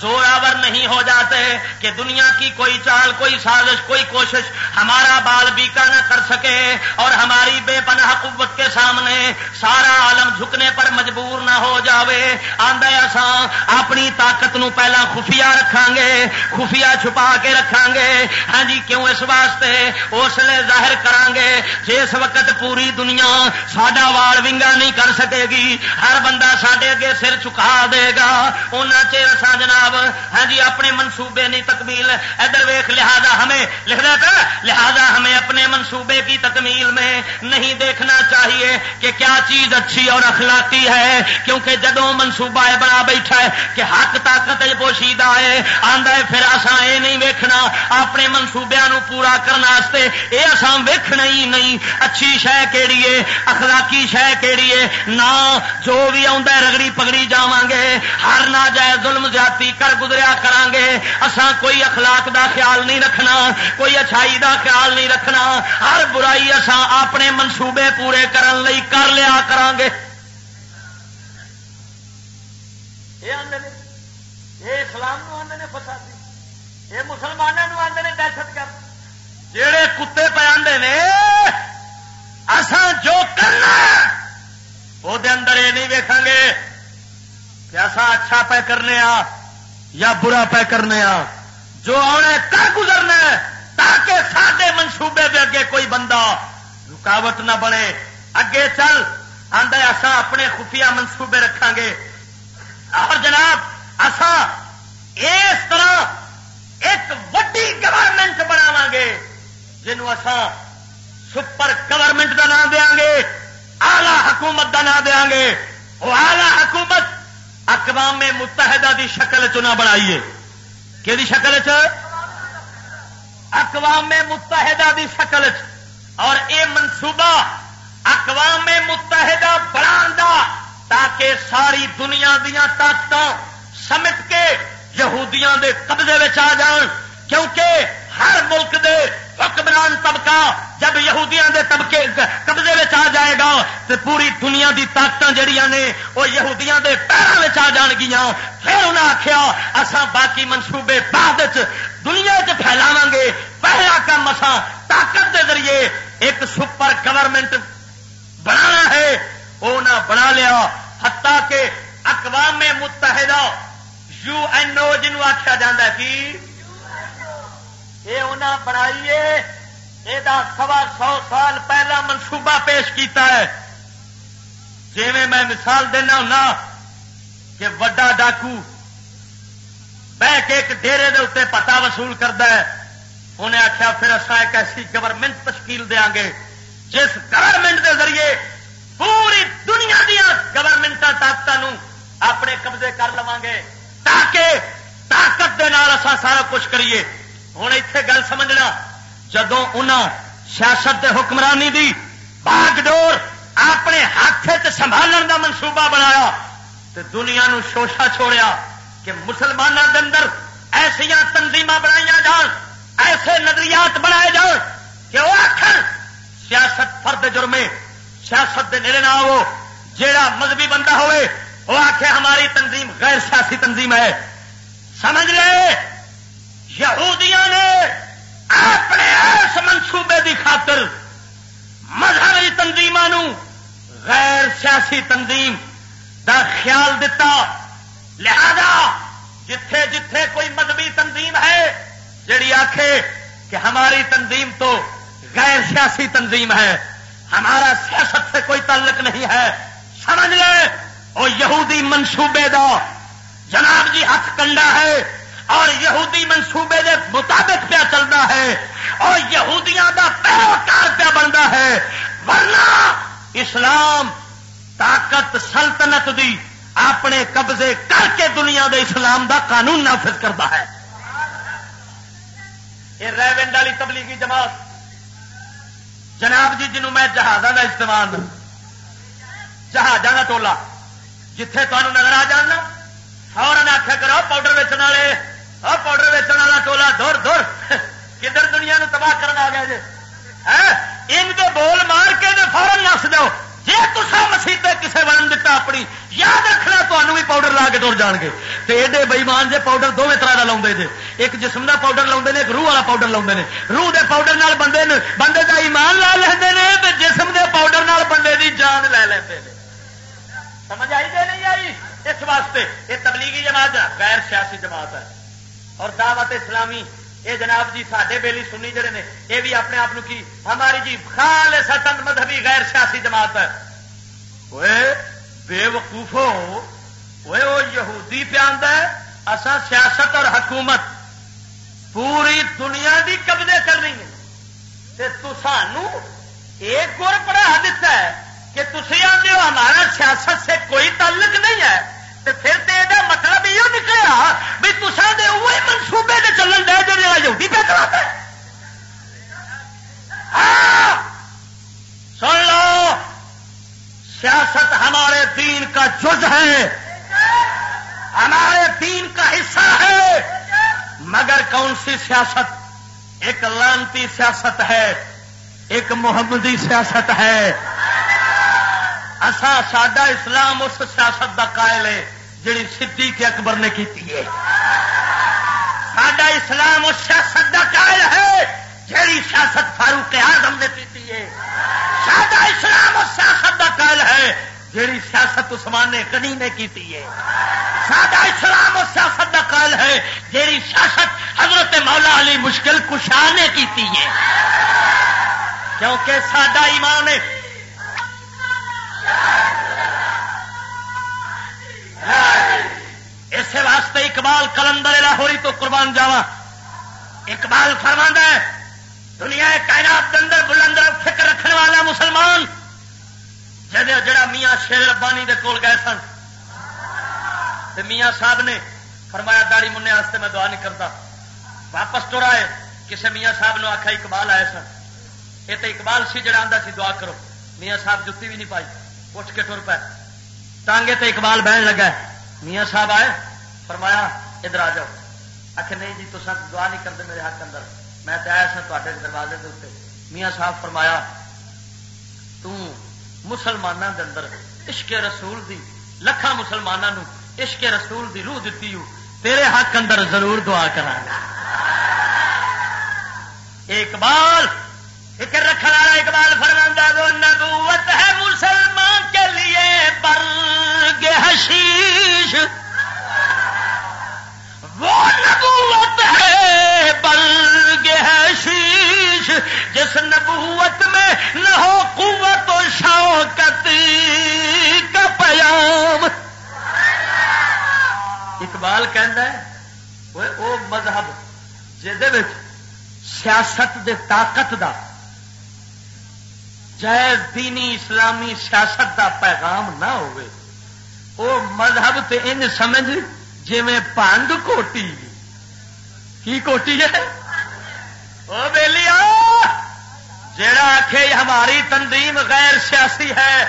زوراور نہیں ہو جاتے کہ دنیا کی کوئی چال، کوئی سازش، کوئی کوشش ہمارا بال بیکا نہ کر سکے اور ہماری بے پناہ قوت کے سامنے سارا عالم جھکنے پر مجبور نہ ہو جاوے۔ آدھا اساں اپنی طاقت نو پہلا خفیہ رکھاں گے خفیہ چھپا کے رکھاں گے ہاں جی کیوں اس واسطے اس لیے ظاہر کران گے جس وقت پوری دنیا ساڈا وال ونگا نہیں کر سکے گی، ہر بندہ سڈے اگے سر چکا دے گا ان چیر سا جناب ہاں جی اپنے منصوبے نہیں تکمیل، ادھر ویخ لہذا ہمیں لکھنا پہ لہذا ہمیں اپنے منصوبے کی تکمیل میں نہیں دیکھنا چاہیے کہ کیا چیز اچھی اور اخلاقی ہے، کیونکہ جدو منصوبہ ہے بنا بیٹھا ہے کہ حق طاقت پوشیدہ ہے آدھا ہے پھر آسان یہ نہیں ویکھنا، اپنے منصوبے نو پورا کرنے یہ آسان ویکھنا ہی نہیں۔ اچھی شہ کہڑی ہے اخلاقی شہ کہڑی ہے نہ جو بھی آ رگڑی پگڑی جا گے ہر نہ جائے ظلم زیادتی کر گزریا کران گے اسان کوئی اخلاق دا خیال نہیں رکھنا، کوئی اچھائی دا خیال نہیں رکھنا۔ ہر برائی اسان اپنے منصوبے پورے کرن لئی کر لیا کران گے یہ اسلام آدھے فسادی یہ مسلمانوں آدھے دہشت گرد۔ جہے کتے پہ آدھے نے اسان جو کرنا وہ اندر یہ نہیں ویکا گے کہ ایسا اچھا پہ کرنے آ یا برا پہ کرنے آ جو آنا کر گزرنا تاکہ سارے منصوبے دے اگے کوئی بندہ رکاوٹ نہ بنے اگے چل آدھا ایسا اپنے خفیہ منصوبے رکھا گے اور جناب اس طرح ایک وڈی گورنمنٹ بناو گے جنوں سپر گورنمنٹ کا نام دیا گے آلہ حکومت کا نام دیا گے۔ وہ آلہ حکومت اقوام متحدہ دی شکل چنا بنائیے۔ کہ شکل چ؟ اقوام متحدہ دی شکل چ۔ اور اے منصوبہ اقوام متحدہ بنا تاکہ ساری دنیا دیا طاقت سمٹ کے یہودیاں دے قبضے آ جان۔ کیونکہ ہر ملک دے حکمران طبقہ جب یہودیاں دے طبقے قبضے آ جائے گا تو پوری دنیا دی طاقت جہیا نے وہ یہودیاں دے پیروں آ جان گیا پھر انہیں آخیا اسان باقی منصوبے بعد دنیا چ پھیلاو گے پہلا کام اسان طاقت دے ذریعے ایک سپر گورنمنٹ بنانا ہے وہ نہ بنا لیا ہتا کہ اقوام متحدہ یو این او جنوب آخیا جا یہ انہیں بنائیے یہ سوا سو سال پہلا منصوبہ پیش کیتا ہے۔ جی میں مثال دینا ہونا کہ وڈا ڈاکو بہ کے ایک ڈیرے دے اتنے پتا وصول کرتا ہے۔ انہیں آخیا پھر اصا ایک ایسی گورنمنٹ تشکیل دیا گے، جس گورنمنٹ کے ذریعے پوری دنیا دیا گورنمنٹ طاقتوں اپنے قبضے کر لوا گے۔ تاکہ طاقت دے نال اسا سارا کچھ کریے۔ ہوں اتے گل سمجھنا جدو ان سیاست دے حکمرانی دی باغ ڈور اپنے ہاتھ سنبھالن دا منصوبہ بنایا تو دنیا نو شوشا چھوڑیا کہ مسلمانوں کے اندر ایسا تنظیم بنائی جان، ایسے نظریات بنائے جان کہ وہ آخر سیاست فرد جرمے، سیاست دے نیڑے نہ ہو جیڑا مذہبی بندہ ہوئے، وہ آخے ہماری تنظیم غیر سیاسی تنظیم ہے۔ سمجھ لے یہودیاں نے اپنے اس منصوبے دی خاطر مذہبی تنظیم غیر سیاسی تنظیم دا خیال دتا۔ لہذا جتھے جتھے کوئی مذہبی تنظیم ہے جڑی آخے کہ ہماری تنظیم تو غیر سیاسی تنظیم ہے، ہمارا سیاست سے کوئی تعلق نہیں ہے۔ سمجھ لے، وہ یہودی منصوبے دا جناب جی ہاتھ کنڈا ہے اور یہودی منصوبے دے مطابق پیا چلتا ہے اور یہودیاں دا پیروکار پیا بنتا ہے، ورنہ اسلام طاقت، سلطنت دی اپنے قبضے کر کے دنیا دے اسلام دا قانون نافذ کرتا ہے۔ یہ ریونڈ والی تبلیغی جماعت، جناب جی جنوں میں جہازوں کا استعمال جہازوں کا ٹولا، جتھے تمہیں نظر آ جانا فورن آخیا کرو، پاؤڈر ویچن والے اور پاؤڈر ویچن والا ٹولا دور دور کدھر دنیا نو تباہ کرنا آ گیا جی ان کے بول مار کے دے فورن نس دو جی تصا مسیح کسی ون دتا اپنی یاد رکھنا تمہیں بھی پاؤڈر لا کے تر جان گے تو ایڈے بئیمان جی پاؤڈر دونوں طرح کا لاؤ جی ایک جسم کا پاؤڈر لاؤ ایک روح والا پاؤڈر لاؤ روح دے پاؤڈر نال بندے بندے کا ایمان لا لے جسم دے پاؤڈر نال بندے دی جان لے لے سمجھ آئی کہ نہیں آئی اس واسطے یہ تبلیغی جماعت ہے غیر سیاسی جماعت ہے اور دعوت اسلامی یہ جناب جی سڈے بیلی سنی جڑے نے یہ بھی اپنے آپ کی، ہماری جی خال ستن مذہبی غیر سیاسی جماعت ہے۔ بے وقوف وہ یہودی پہ اصا سیاست اور حکومت پوری دنیا کی قبضے کرنی ہے تو سانو ایک گور پڑھا دیتا ہے کہ تھی آتے ہو، ہمارا سیاست سے کوئی تعلق نہیں ہے۔ پھر تو یہ مطلب یہ نکلا بھی تصا دے وہی منصوبے سے چلن دے جو یہودی پہ کرا ہاں! سن لو! سیاست ہمارے دین کا جز ہے۔ ہمارے دین کا حصہ ہے۔ مگر کون سی سیاست؟ ایک لانتی سیاست ہے، ایک محمدی سیاست ہے۔ اصا سڈا اسلام اس سیاست کا قائل ہے جڑی صدیق کے اکبر نے کی سڈا اسلام اس سیاست کا قائل ہے جڑی سیاست فاروق اعظم نے کی سڈا اسلام اس سیاست کا قائل ہے جیڑی سیاست عثمان نے کنی نے کی سڈا اسلام اس سیاست کا قائل ہے جیڑی سیاست حضرت مولا علی مشکل کشا نے کی کیونکہ سڈا ایمان ہے اس واسطے اقبال کلندر لاہوری تو قربان جاوا اقبال فرما ہے، دنیا کائنات اندر بلندر فکر رکھنے والا مسلمان۔ جڑا میاں شیر ربانی دے کول گئے سن۔ میاں صاحب نے فرمایا داڑی منہ واسطے میں دعا نہیں کرتا۔ واپس ٹور آئے کسی میاں صاحب نے آخیا اقبال آئے سن۔ یہ تو اقبال سی جڑا آتا سی، دعا کرو۔ میاں صاحب جتی بھی نہیں پائی۔ اٹھ کے ٹر پائے ٹانگے تے اقبال بہن لگا میاں صاحب آئے، فرمایا، ادھر آ جاؤ۔ آخ نہیں جی تو دعا نہیں کرتے میرے ہاتھ اندر۔ میں تو آیا سا تے دروازے کے اتنے میاں صاحب فرمایا تسلمانوں کے اندر عشق رسول دی لکھان مسلمانوں عشق رسول دی روح دیتی ہو۔ تیرے حق اندر ضرور دعا کرا اقبال! فکر رکھنے والا اقبال فرماندہ دو نبوت ہے مسلمان کے لیے پر حشیش۔ وہ نبوت ہے برگ حشیش، جس نبوت میں نہ ہو قوت و شوکت کا پیام۔ اقبال کہنا ہے وہ مذہب جہد سیاست دے طاقت دا جائز دینی اسلامی سیاست دا پیغام نہ ہوئے وہ مذہب تے ان سمجھ جی میں پانڈ کوٹی، کی کوٹی ہے؟ وہ بیلی جڑا آخ ہماری تنظیم غیر سیاسی ہے،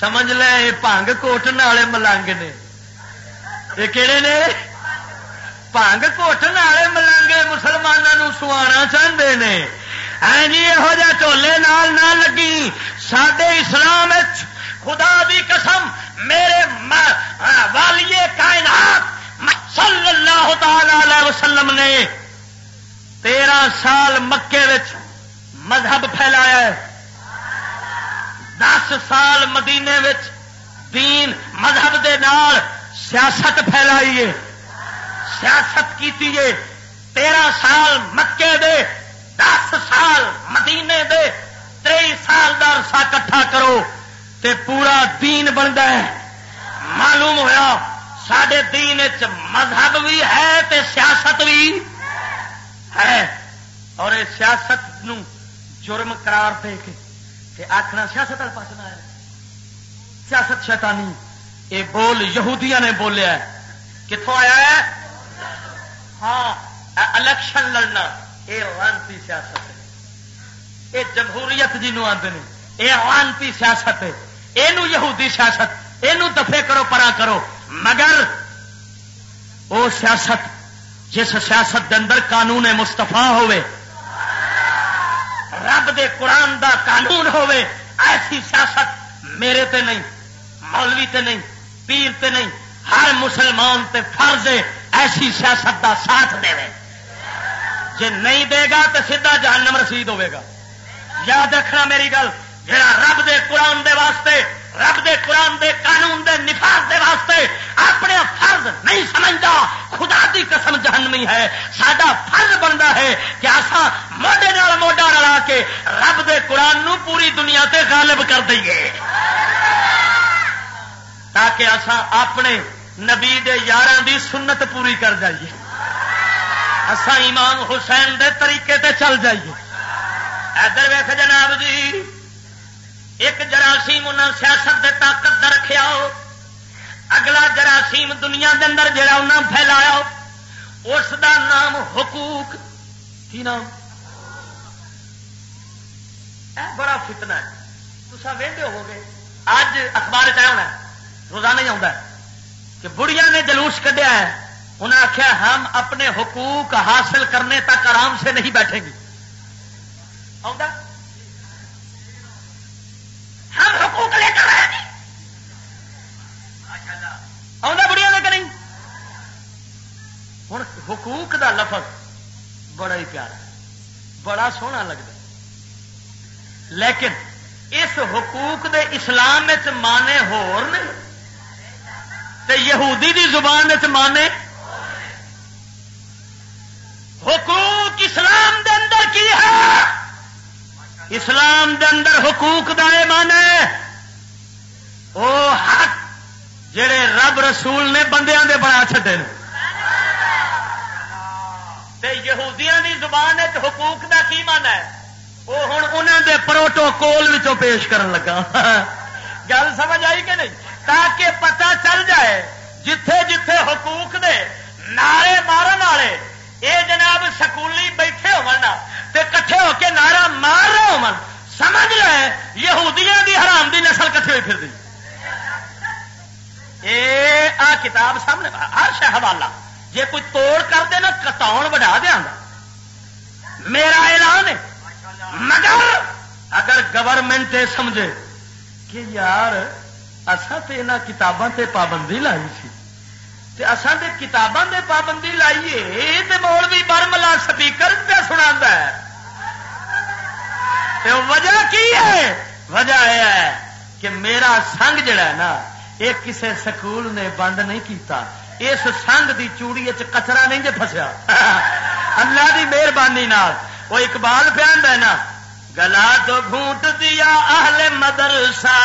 سمجھ لے پانگ کوٹنے والے ملنگ نے۔ یہ کہڑے نے؟ پانگ کوٹن والے ملنگے مسلمانوں سوانا چاہتے ہیں ہاں جی یہو جہ ٹولے نال نہ لگی سڈے اسلام خدا دی قسم میرے والی کائنات صلی اللہ تعالی وسلم نے تیرہ سال مکے مذہب پھیلایا ہے دس سال مدینے دین مذہب دے نال سیاست پھیلائی ہے سیاست کی تیرہ سال مکے دے دس سال مدینے دے تری سال کا عرصہ کٹھا کرو تے پورا دین بنتا ہے۔ معلوم ہوا سڈے دین چ مذہب بھی ہے تے سیاست بھی ہے۔ اور سیاست نو جرم قرار دے کے آخنا سیاست پاس نہ ہے سیاست شیطانی۔ یہ بول یہودیاں نے بولیا کتوں آیا ہے؟ ہاں الیکشن لڑنا۔ یہ لانتی سیاست ہے۔ یہ جمہوریت جنوب آتے ہیں یہ لانتی سیاست ہے۔ یہ یہودی سیاست یہ دفے کرو، پرا کرو۔ مگر وہ سیاست جس سیاست کے اندر قانون مستفا ہوئے، رب دے قرآن دا قانون ہوئے، ایسی سیاست میرے تے نہیں، مولوی تے نہیں، پیر تے نہیں، ہر مسلمان تے فرض ایسی سیاست دا ساتھ دے جی نہیں دے گا تو سیدھا جہنم رسید ہوے گا۔ یاد رکھنا میری گل جا رب دے قرآن دے واسطے، رب دے قرآن دے قانون دے نفاذ دے واسطے اپنے فرض نہیں سمجھتا، خدا دی قسم جہنمی ہے۔ سڈا فرض بنتا ہے کہ آسا موڈے نال موڈا رلا کے رب دے قرآن نو پوری دنیا تے غالب کر دئیے۔ تاکہ اسا اپنے نبی دے یار دی سنت پوری کر جائیے۔ اسا امام حسین دے طریقے تے چل جائیے۔ ادھر ویخ جناب جی ایک جراثیم انہیں سیاست دے طاقت رکھا اگلا جراثیم دنیا دے اندر جڑا انہیں پھیلایا اس دا نام حقوق، کی نام؟ بڑا فتنا ہے۔ تصا وہدے ہو گے اج اخبار چاہنا روزانہ ہی آتا ہے کہ بڑھیا نے جلوس کڈیا ہے۔ انہیں آخیا ہم اپنے حقوق حاصل کرنے تک آرام سے نہیں بیٹھیں گے۔ ہم حقوق لے کر رہے بڑھیا لے کریں ہوں حقوق دا لفظ بڑا ہی پیارا بڑا سونا لگتا لیکن اس حقوق دے اسلام مانے ہور نہیں، تے یہودی دی زبان مانے حقوق اسلام دے اندر کی ہے؟ اسلام دے اندر حقوق دے مانے او حق جڑے رب رسول نے بندیاں دے بنا چڈے یہودیاں دی زبان حقوق دا کی من ہے؟ وہ ہوں انہوں دے پروٹوکول پیش کرن لگا۔ گل سمجھ آئی کہ نہیں؟ تاکہ پتا چل جائے جتھے جتھے حقوق دے نعرے مارن والے یہ جناب سکولی بیٹھے کٹھے ہو کے نعرہ مار رہے ہو سمجھ لے، یہودیاں دی حرام دی نسل کٹھے ہوئی پھر اے، آ کتاب سامنے، ہر شہ حوالہ۔ جی کوئی توڑ کر دے نا کتاؤ بڑھا دیا میرا اعلان ہے۔ مگر اگر گورنمنٹ سمجھے کہ یار اصا تو یہاں کتاباں تے پابندی لائی سی۔ اصا تے کتاباں تے پابندی لائیے تو مول بھی برملا سپیکر پہ سنا وجہ کی ہے؟ وجہ یہ ہے کہ میرا سنگ جڑا ہے نا یہ کسے سکول نے بند نہیں کیتا۔ اس سنگ دی چوڑی کچرا نہیں جی فسیا [LAUGHS] اللہ دی مہربانی وہ اقبال پہ ہے نا، گلا تو گھونٹ دیا اہل مدرسہ،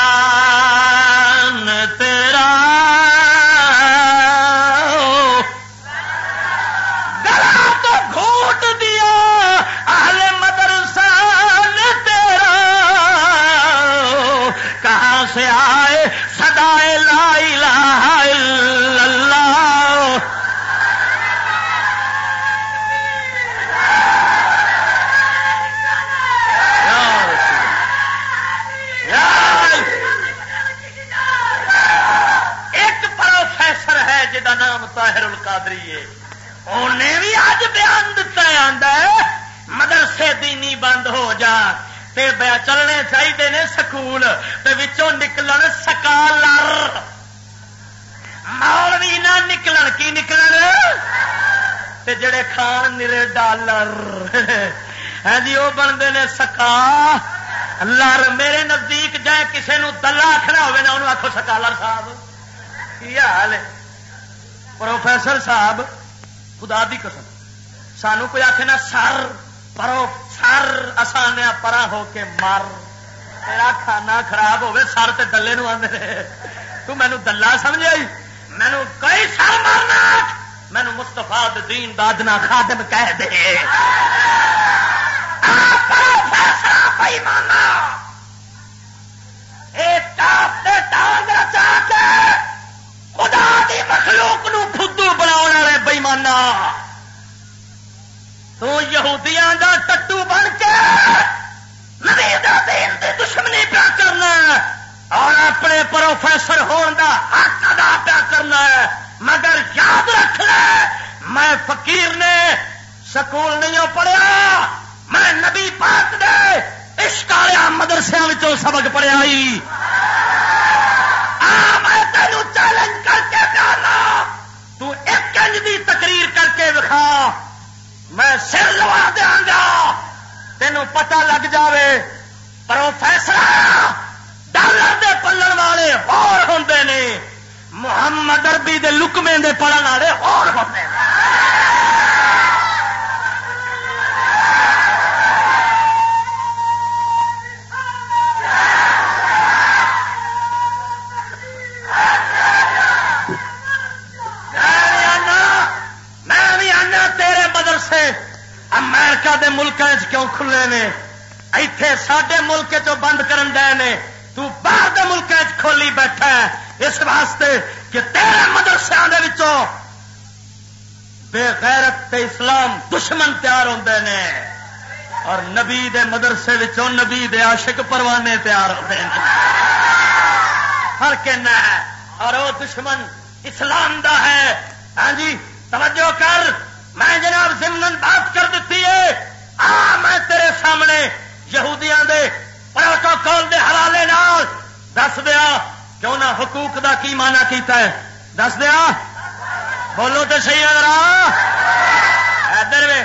تیرا سے آئے سدائے لا الہ الا اللہ۔ جا نام طاہر القادری انہیں بھی اج بیان دتا ہے آدھا مدرسے دینی بند ہو جا۔ تے چلنے چاہیے نے سکول نکلن سکالر۔ مولوی نہ نکلن، کی نکلن؟ تے جڑے کھان نرے ڈالر۔ ہاں جی وہ بنتے نے سکا۔ لر میرے نزدیک جائے کسی نو دلہ آخنا ہونا آخو سکالر صاحب۔ کی حال ہے؟ پروفیسر صاحب، خدا دی قسم، سانو کوئی آخ نا، سر پرو سر آسانیا پرا ہو کے مر۔ تیرا کھانا خراب ہوے سر تے دلے نو آدھے تو مینو دلہ سمجھ آئی۔ مینو کئی سر مارنا مینو مستفا دین دادنا خادم کہہ دے۔ خدا دی مخلوق نو فدو بنا والے بےمانا تو یہودیاں دا ٹٹو بن کے نبی دا دین دے دشمنی پیا کرنا اور اپنے پروفیسر ہون دا حق ادا پیا کرنا ہے۔ مگر یاد رکھ لے میں فقیر نے سکول نہیں پڑھیا، میں نبی پاک دے اشکاریا مدرسے سبق پڑھیا میں تینوں چیلنج کر کے ہاں۔ تو ایک انج دی تقریر کر کے دکھا میں سر لوا دیا گا۔ تینوں پتہ لگ جاوے، پروفیسر ڈالر دے پلن والے اور ہوں نے، محمد اربی دے لکمے دے پڑھن والے اور ہوں دے ملک کیوں کھلے نے؟ ایتھے سڈے ملک چ بند کرن دے نے، تو باہر دے ملک کھولی بیٹھا ہے۔ اس واسطے کہ تیرے مدرسے دے وچوں بے غیرت تے اسلام دشمن تیار ہوندے نے۔ اور نبی دے مدرسے وچوں نبی دے عاشق پروانے تیار ہوتے ہیں فرق ہے، اور وہ دشمن اسلام دا ہے۔ ہاں جی توجہ کر، میں جناب سمن بات کر دیتی ہے۔ آ، میں تیرے سامنے یہودیاں دے پروٹوکول دے حوالے نال دس دیا کیوں نہ حقوق دا کی مانا کیتا ہے۔ دس دیا؟ بولو تو صحیح ادھر وے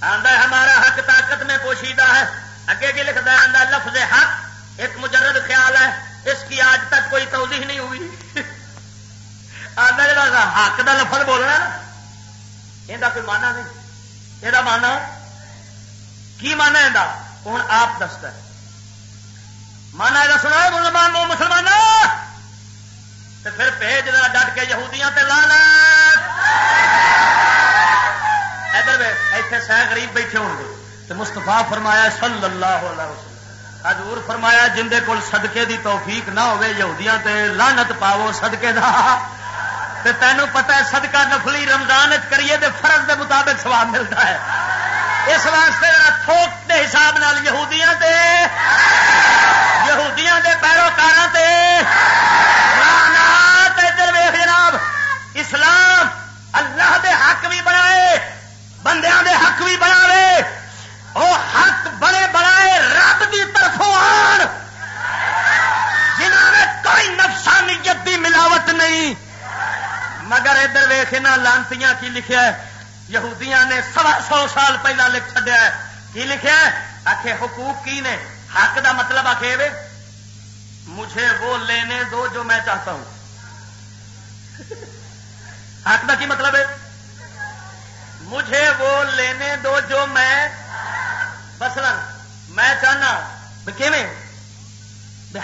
آدھا ہمارا حق طاقت میں پوشیدہ ہے۔ اگے کی لکھتا ہے آدھا لفظ حق ایک مجرد خیال ہے۔ اس کی آج تک کوئی توضیح نہیں ہوئی۔ آدھا جا حق دا لفظ بولنا یہ کوئی مانا نہیں۔ یہ مانا کی مانا ہے ہوں آپ دستا ہے؟ مانا یہ سنا مسلمان وہ مسلمان تو پھر بھیج دینا ڈٹ کے یہودیاں تے لانا ادھر ایتھے سہ غریب بیٹھے ہوں گے۔ تو مستفا فرمایا صلی اللہ علیہ وسلم، حضور فرمایا جندے کول صدقے دی توفیق نہ ہوے، یہودیاں تے لعنت پاو صدقے دا۔ تے تینوں پتا ہے صدقہ نفلی رمضان کریے تو فرض کے مطابق سواب ملتا ہے۔ اس واسطے تھوک کے حساب نال یہودیاں تے، یہودیاں دے پیروکار جناب، اسلام اللہ دے حق بھی بنائے، بندیاں دے حق بھی بنا وہ حق بڑے بنائے رب کی طرفوں آن۔ جنہوں نے کوئی نفسانیت کی ملاوٹ نہیں۔ مگر ادھر ویخ لانتیاں کی لکھیا ہے یہودیاں نے سوا سو سال پہلا لکھ چڈیا کی لکھا ہے؟ آخ حقوق کی نے؟ حق دا مطلب آخ مجھے وہ لینے دو جو میں چاہتا ہوں۔ حق دا کی مطلب ہے؟ مجھے وہ لینے دو جو میں مثلا میں چاہنا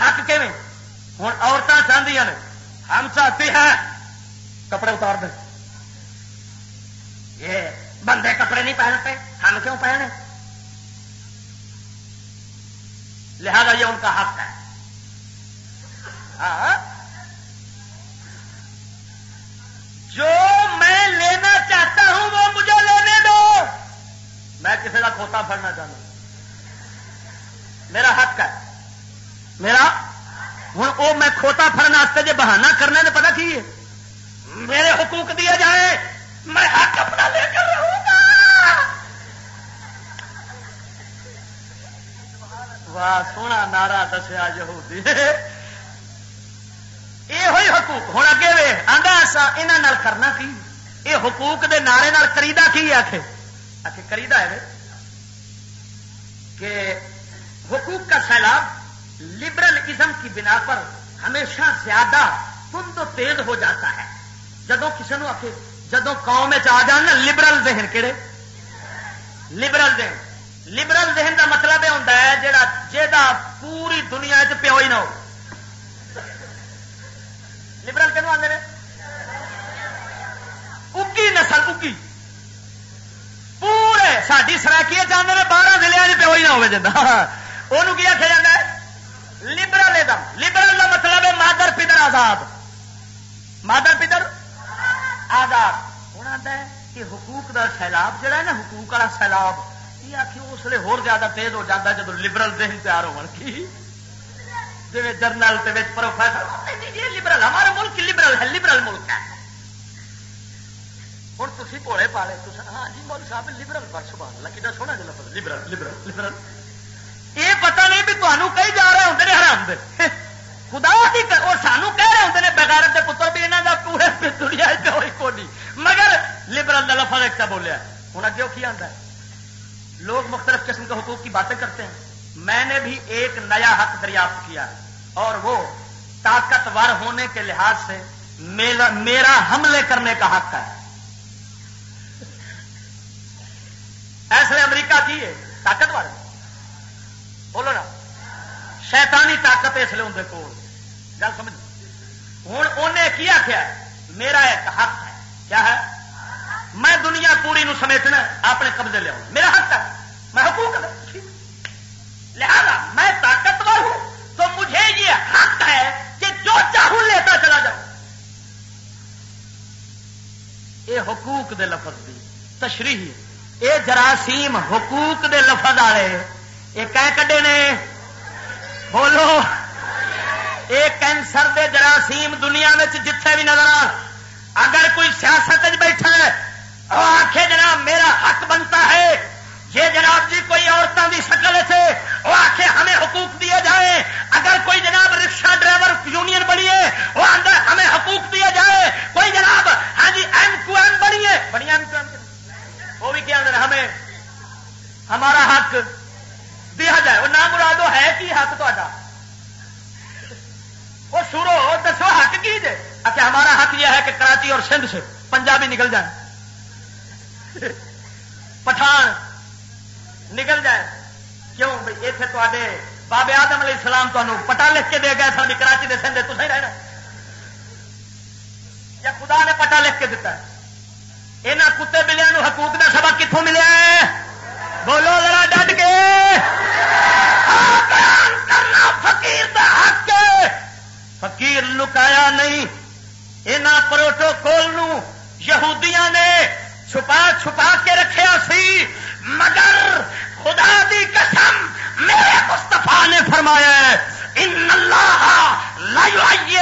حق کیویں؟ ہوں عورتیں چاہدی ہم چاہتے ہیں کپڑے اتار دیں۔ یہ بندے کپڑے نہیں پہنتے، ہم کیوں پہنے؟ لہذا یہ ان کا حق ہے۔ ہاں۔ جو میں لینا چاہتا ہوں، وہ مجھے لینے دو۔ میں کسی کا کھوتا پھڑنا چاہتا میرا حق ہے۔ میرا ہوں، وہ میں کھوتا واسطے جی بہانا کرنا تو پتا کی میرے حقوق دیے جائے میں حق اپنا لے کر رہوں گا۔ واہ، سونا نارا دسیا یہودی۔ یہ ہوئی حقوق۔ ہوں اگے وے آدھا ایسا یہاں کرنا کی؟ یہ حقوق دے نعرے نال کریدا کی آ کے آ کے کریدا ہے کہ حقوق کا سیلاب لبرل ازم کی بنا پر ہمیشہ زیادہ تند و تیز ہو جاتا ہے۔ جب کسی نے آخر جدو قوم آ جان لبرل ذہن کہڑے لبرل ذہن۔ لبرل ذہن کا مطلب یہ ہوتا ہے جہاں جا پوری دنیا چ پیو ہی نہ ہو۔ لبرل کہ آدھے اگی نسل اگی پورے ساری سرکی چاہتے ہیں بارہ ضلع پیو ہی نہ ہو جا وہ کی آخیا جا لبرل لبرل کا مطلب ہے مادر پدر آزاد۔ مادر پدر آزاد ہونا ہے کہ حقوق کا سیلاب جہا ہے نا، حقوق والا سیلاب، یہ آخر اس لیے ہو زیادہ تیز ہو جاتا جب لبرل ذہن تیار ہو جی جرنل پروفیسر یہ لبرل ہمارا ملک لبرل ہے لبرل ملک ہے۔ ہوں تھی پوڑے پالے ہاں جی مول صاحب لبرل پر سبحان اللہ کتنا سونا جا لبرل لبرل لبرل یہ پتا نہیں بھی تمہوں کئی جا رہے ہوں حرام دے۔ خدا کی اور سانو کہہ رہے ہوں نے، بغیرت کے پتر بھی یہاں کا پورے دنیا کوئی کو نہیں مگر لبرل کا لفظ ایک بولیا۔ ہوں اگے وہ کی آتا ہے؟ لوگ مختلف قسم کے حقوق کی باتیں کرتے ہیں۔ میں نے بھی ایک نیا حق دریافت کیا اور وہ طاقتور ہونے کے لحاظ سے میرا حملے کرنے کا حق ہے۔ ایسے امریکہ کی ہے؟ طاقتور بولو نا۔ شیطانی طاقت اس لیے اندر کول۔ گل سمجھ ہوں انہیں کی آخیا میرا ایک حق ہے۔ کیا ہے؟ میں دنیا پوری نو سمیٹنا اپنے قبضے لیا میرا حق ہے۔ میں حقوق لہذا میں طاقتور ہوں۔ تو مجھے یہ حق ہے کہ جو چاہوں لیتا چلا جاؤں۔ یہ حقوق دے لفظ دی تشریح۔ یہ جراثیم حقوق دے لفظ والے۔ یہ کہ کڈے نے؟ بولو۔ یہ کینسر دے جراثیم دنیا میں جتھے بھی نظر آ اگر کوئی سیاست بیٹھا ہے آخ جناب میرا حق بنتا ہے، یہ جناب جی کوئی عورتوں کی شکل سے وہ آخے ہمیں حقوق دیے جائے اگر کوئی جناب رکشا ڈرائیور یونین بنی ہے وہ اندر ہمیں حقوق دیا جائے کوئی جناب ہاں جی ایم کیو ایم بنی ہے۔ بنی ایم کیو ایم وہ بھی کیا اندر ہمیں، ہمارا حق دیا جائے، وہ نام مرادو ہے کی حق تا وہ سورو دسو حق کی جائے اچھا ہمارا حق یہ ہے کہ کراچی اور سندھ سے پنجابی نکل جائے [LAUGHS] پٹھان نکل جائے کیوں؟ بھائی اتنے تے بابے آدم علیہ السلام تمہیں پٹا لکھ کے دے گئے ساری کراچی کے سندے تو ہی رہنا۔ یا خدا نے پٹا لکھ کے دیتا ہے۔ یہاں کتے بلیا حقوق کا سبق کتوں ملیا ہے؟ بولو ذرا ڈٹ کے۔ کرنا فقیر دا حق فقیر لکایا نہیں۔ یہاں پروٹوکول یہودیاں نے چھپا چھپا کے رکھا سی۔ مگر خدا دی قسم میرے مستفا نے فرمایا ان اللہ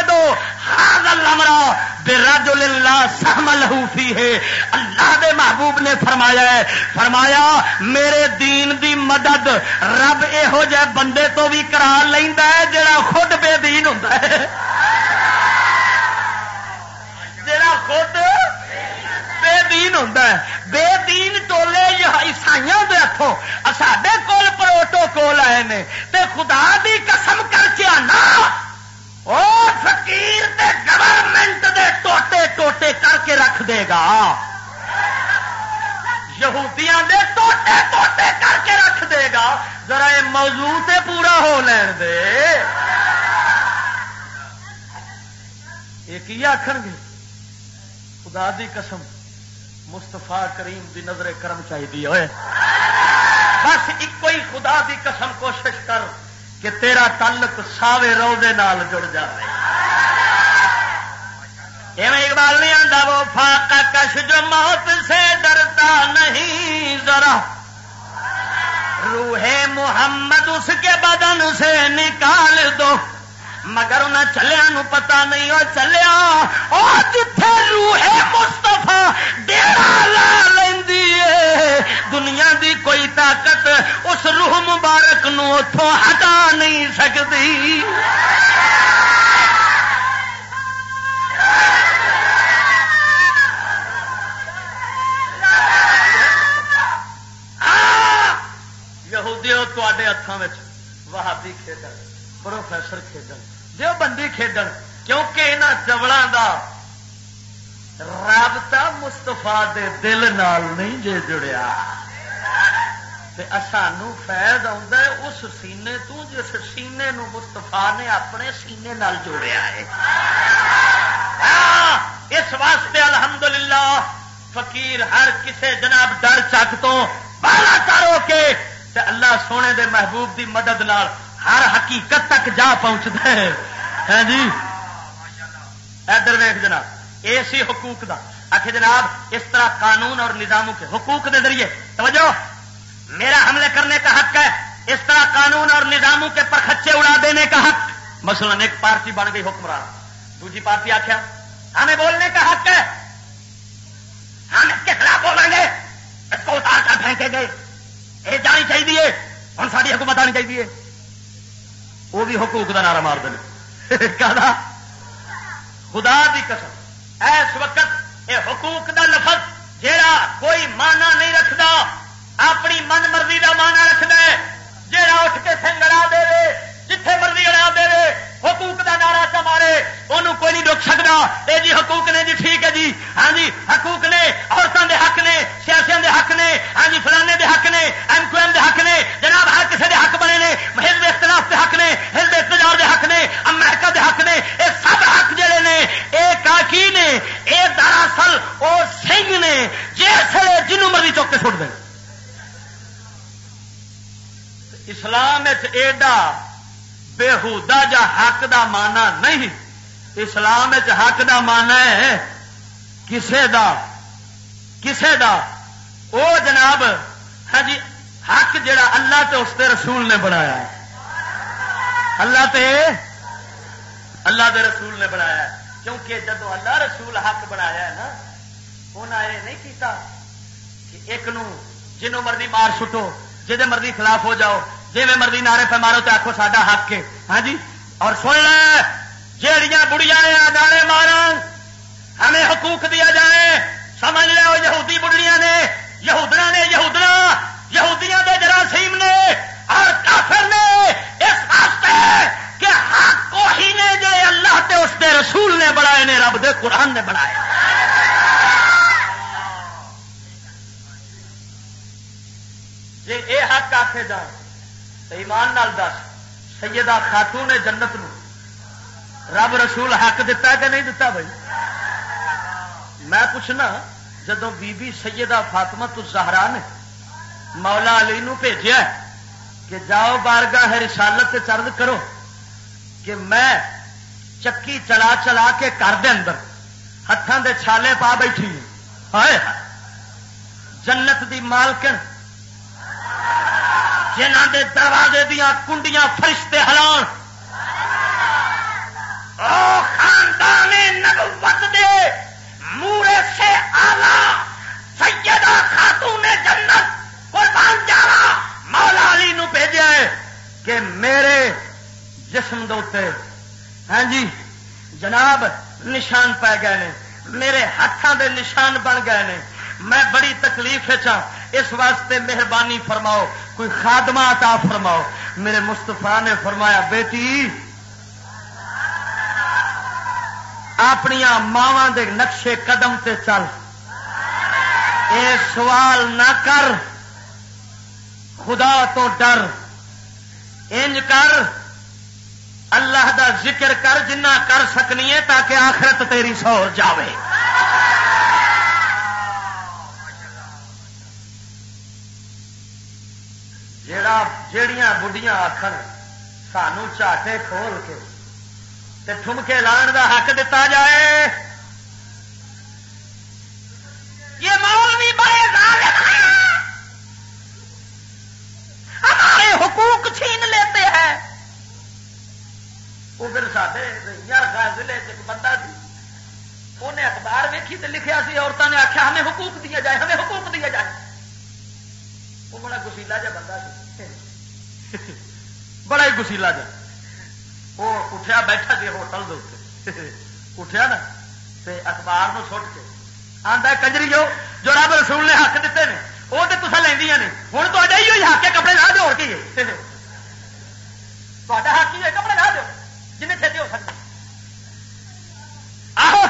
دو ہاں لمرا بے راج اللہ سہم لہوفی ہے اللہ دے محبوب نے فرمایا ہے، فرمایا، میرے دین مدد رب یہو جہ بندے تو بھی کرا لینا ہے، جڑا خود بے دین ہوں جڑا خود بے دین ہوں بے دین ٹولے عیسائی دے ہاتھوں سڈے کول پروٹوکول آئے نے تے خدا دی قسم کر کے آنا۔ او فقیر گورنمنٹ دے ٹوٹے ٹوٹے کر کے رکھ دے گا۔ یہودیاں دے ٹوٹے ٹوٹے کر کے رکھ دے گا۔ ذرا یہ موضوع تے پورا ہو لین دے۔ یہ کی آخر گے؟ خدا دی قسم مستفا کریم دی نظر کرم چاہیے ہوئے بس ایک ہی خدا دی قسم کوشش کر کہ تیرا تعلق ساوے روزے نال جڑ جائے اقبال نہیں آتا وہ فاقا کش جو موت سے ڈرتا نہیں ذرا۔ روح محمد اس کے بدن سے نکال دو۔ مگر انہیں چلیا نو پتا نہیں، وہ چلیا اور جتھے روح مستفا ڈیرا لا لینی ہے دنیا دی کوئی طاقت اس روح مبارک نو اتوں ہٹا نہیں سکتی یہودی تے ہاتھوں میں وہابی کھیڈ پروفیسر کھیڈن جو بندی کھیڈن، کیونکہ یہاں چبڑا کا رابطہ مستفا دے دل نال نہیں جے جڑیا۔ سانو فیض اس سینے تو جس سینے نو مستفا نے اپنے سینے نال جوڑیا ہے اس واسطے الحمدللہ فقیر ہر کسے جناب ڈر چک تو بالا کرو کے اللہ سونے دے محبوب دی مدد نال ہر حقیقت تک جا پہنچتا ہے ہاں جی ادھر ویخ جناب یہ سی حقوق دا آخر جناب اس طرح قانون اور نظاموں کے حقوق دے ذریعے توجہ میرا حملے کرنے کا حق ہے، اس طرح قانون اور نظاموں کے پرخچے اڑا دینے کا حق۔ مثلا ایک پارٹی بن گئی حکمران، دوسری پارٹی آخیا ہمیں بولنے کا حق ہے۔ ہم اس کے خلاف بولیں گے۔ اس کو اتار کر پھینکے گئے یہ جانی چاہیے ہوں ساری حکومت آنی چاہیے وہ بھی حقوق کا نعرہ مار دیں [LAUGHS] خدا دی قسم اس وقت یہ حقوق دا لفظ جیڑا کوئی مانا نہیں رکھتا اپنی من مرضی کا مانا رکھنا جا اٹھ کے سنگڑا دے جتھے مرضی اڑا دے حقوق کا نعرہ چ مارے انہوں کوئی نہیں روک سکتا یہ جی حقوق نے جی ٹھیک ہے جی۔ ہاں جی حقوق نے عورتوں کے حق نے سیاسیوں کے حق نے ہاں جی فلانے کے حق نے، ایم کیو ایم کے حق نے، جناب ہر کسی کے حق بنے نے۔ ہند اختلاف کے حق نے ہند اقتدار کے حق نے، امریکہ کے حق نے یہ سب حق جڑے نے یہ کاکی نے یہ دراصل وہ سنگھ نے جس جنوب مرضی چوک کے چھوڑ دیں اسلام ایڈا بےحدا جا حق دا مانا نہیں۔ اسلام حق دا مانا ہے کسے دا کسے دا۔ او جناب ہاں جی حق جڑا اللہ تے اس تے رسول نے بنایا ہے۔ اللہ تے، اللہ دے رسول نے بنایا ہے۔ کیونکہ جب اللہ رسول حق بنایا ہے نا انہیں یہ نہیں کیتا کہ ایک نو جنوں مرضی مار سٹو جہد مرضی خلاف ہو جاؤ۔ جی میں مرضی نعرے پہ مارو تو آخو ساڈا حق ہے۔ ہاں جی؟ اور سن لے جہیا بڑیا نعرے مار ہمیں حقوق دیا جائے۔ سمجھ لو یہودی بڑھڑیاں نے یہودنا نے یہودنا یہودیاں دے جراثیم نے اور کافر نے اس واسطے کہ حق کو ہی نے جو اللہ تے اس دے رسول نے بڑھائے نے، رب دے قرآن نے بڑھائے جی یہ حق آخے جان۔ ایمان نال دس۔ سیدہ خاتون نے جنت نو۔ رب رسول حق دتا کہ نہیں دتا بھائی؟ میں پوچھنا جدو بی بی سیدہ فاطمہ تو زہرا نے مولا علی نو بھیجا کہ جاؤ بارگاہ رسالت چرد کرو کہ میں چکی چلا چلا کے کر دے اندر ہاتھوں دے چھالے پا بیٹھی ہائے! جنت دی مالکن۔ جنہ دے دروازے دیا کنڈیاں فرشتے ہلان خاندان نبوت دے مورے سے آلہ سیدہ خاتون جنت قربان جانا مولا علی نو بھیجا ہے کہ میرے جسم دوتے ہاں جی جناب نشان پی گئے نے، میرے ہاتھوں دے نشان بن گئے نے، میں بڑی تکلیف چاہ اس واسطے مہربانی فرماؤ، کوئی خادمہ عطا فرماؤ۔ میرے مستفا نے فرمایا، بیٹی اپنی ماوا دے نقشے قدم تے چل۔ اے سوال نہ کر۔ خدا تو ڈر۔ انج کر۔ اللہ دا ذکر کر، جنہ کر سکنی ہے تاکہ آخرت تیری سور جاوے۔ جڑا جڑیاں بڑھیاں آخر سانو چاٹے کھول کے تے ٹھمکے لان دا حق دتا جائے یہ مولوی بڑے ظالم ہیں ہمارے حقوق چھین لیتے ہیں وہ پھر سارے ضلع ایک بندہ سی انہیں اخبار ویکھی تو لکھا سی عورتوں نے آخیا ہمیں حقوق دیا جائے ہمیں حقوق دیا جائے وہ بڑا گسیلا جا بندہ سی بڑا ہی گسیلا جا وہ اٹھیا بیٹھا جی ہوٹل دے اٹھیا نا تے اخبار نو سٹ کے آتا کجری جو جو رب رسول نے حق دیتے ہیں وہ تو تصا لینیا نے ہوں تو ہی ہوئی حق کے کپڑے لا دو کی حق ہی ہے کپڑے لا دو جن چھتی ہو سکتے آہو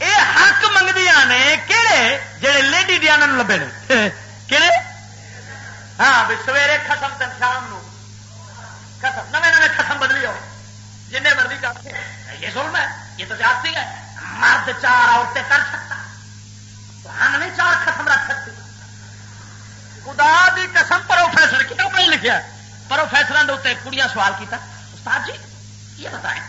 یہ حق منگدیا نے کہڑے جہے لیڈی ڈیانا لبے نے کہڑے ہاں بھی سویرے ختم دن شام نو۔ ختم نئے نئے ختم بدلی ہو جن مرضی کرتے یہ سن میں یہ تو جاتی ہے۔ مرد چار عورتیں کر سکتا۔ تو ہم نہیں چار ختم رکھ سکتے۔ خدا دی قسم پروفیسر کتنا پڑھ لکھا پروفیسر کے اتنے کڑیاں سوال کیتا۔ استاد جی یہ بتائیں،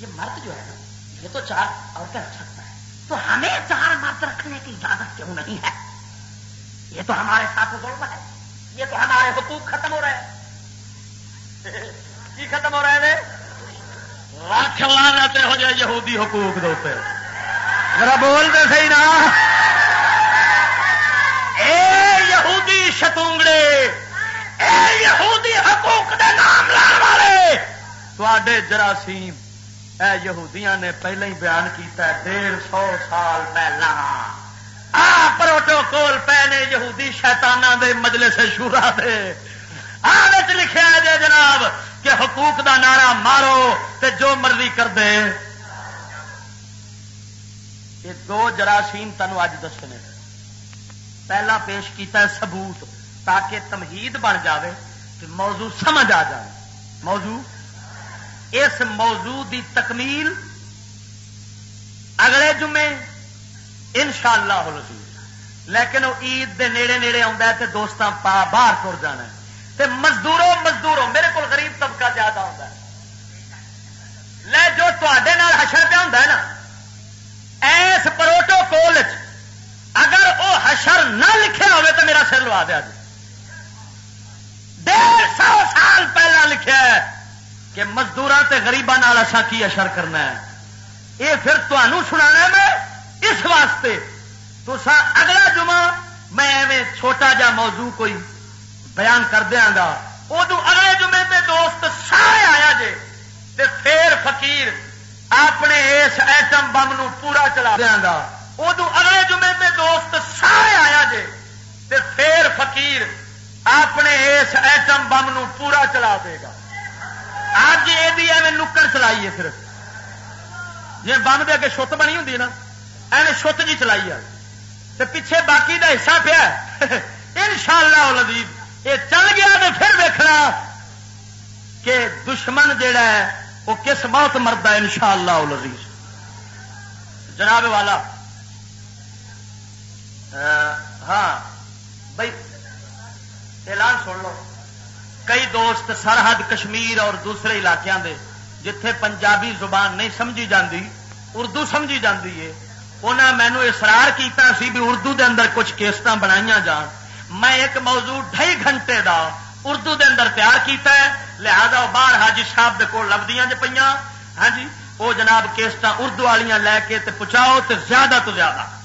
یہ مرد جو ہے نا یہ تو چار عورتیں رکھ سکتا ہے۔ تو ہمیں چار مرد رکھنے کی اجازت کیوں نہیں ہے؟ یہ تو ہمارے ساتھ ظلم ہے۔ یہ تو ہمارے حقوق ختم ہو رہے ہیں۔ کی ختم ہو رہے ہیں؟ لاکھ لانا ہو جائے یہودی حقوق دے ذرا بول دے صحیح نا۔ اے یہودی شتونگڑے اے یہودی حقوق دے نام لان والے تے جراثیم اے یہودیاں نے پہلے ہی بیان کیتا ہے ڈیڑھ سو سال پہلا پروٹوکول پے نے یہودی شیطانہ دے مجلس شورا دے۔ آج لکھا جے جناب کہ حقوق دا نعرہ مارو تے جو مرضی کر دے۔ یہ دو جراثیم تنوع اج دسنے۔ پہلا پیش کیتا ہے ثبوت تاکہ تمہید بن جاوے کہ موضوع سمجھ آ جائے۔ موضوع؟ اس موضوع دی تکمیل اگلے جمعے ان شاء اللہ لیکن وہ عید دے نیڑے نیڑے آتا ہے دوست پا باہر تر جانا ہے۔ تے مزدوروں مزدوروں، میرے کو غریب طبقہ زیادہ ہوتا ہے۔ لے جو تے حشر پہ ہوتا ہے نا، ایس پروٹوکول اگر وہ حشر نہ لکھے ہوئے تو میرا سر لوا دیا جی۔ ڈیڑھ سو سال پہلا لکھا ہے کہ مزدور گریبان اصا کی اشر کرنا ہے۔ یہ پھر تمہوں سنا میں اس واسطے تو سا اگلا جمعہ میں ایویں چھوٹا جا موضوع کوئی بیان کر دیا گا ادو اگلے جمعے میں دوست سارے آیا جے، تے پھر فقیر اپنے اس ایٹم بم نو پورا چلا دیا گا ادو اگلے جمعے میں دوست سارے آیا جے، تے پھر فقیر اپنے اس ایٹم بم نو پورا چلا دے گا۔ اج جی یہ ایویں نکر چلائیے پھر جی بم دے اگے شت بنی ہوں نا، ایویں شت جی چلائی ہے۔ پیچھے باقی دا حصہ پیا ان شاء اللہ یہ چل گیا تو پھر دیکھنا کہ دشمن جیڑا ہے، وہ کس موت مرد ہے ان شاء اللہ جناب والا ہاں بھائی، اعلان سن لو۔ کئی دوست سرحد کشمیر اور دوسرے علاقوں دے، جتھے پنجابی زبان نہیں سمجھی جاندی، اردو سمجھی جاندی ہے انہیں مینو اسرار کیتا سی بھی اردو دے اندر کچھ کیسٹ بنائی جان۔ میں ایک موضوع ڈھائی گھنٹے دا اردو دے اندر تیار کیتا ہے، لہذا باہر حاجی صاحب دے کول لبدیاں جی پہ ہاں جی وہ جناب کیسٹ اردو والیاں لے کے تے پہنچاؤ تے زیادہ تو زیادہ۔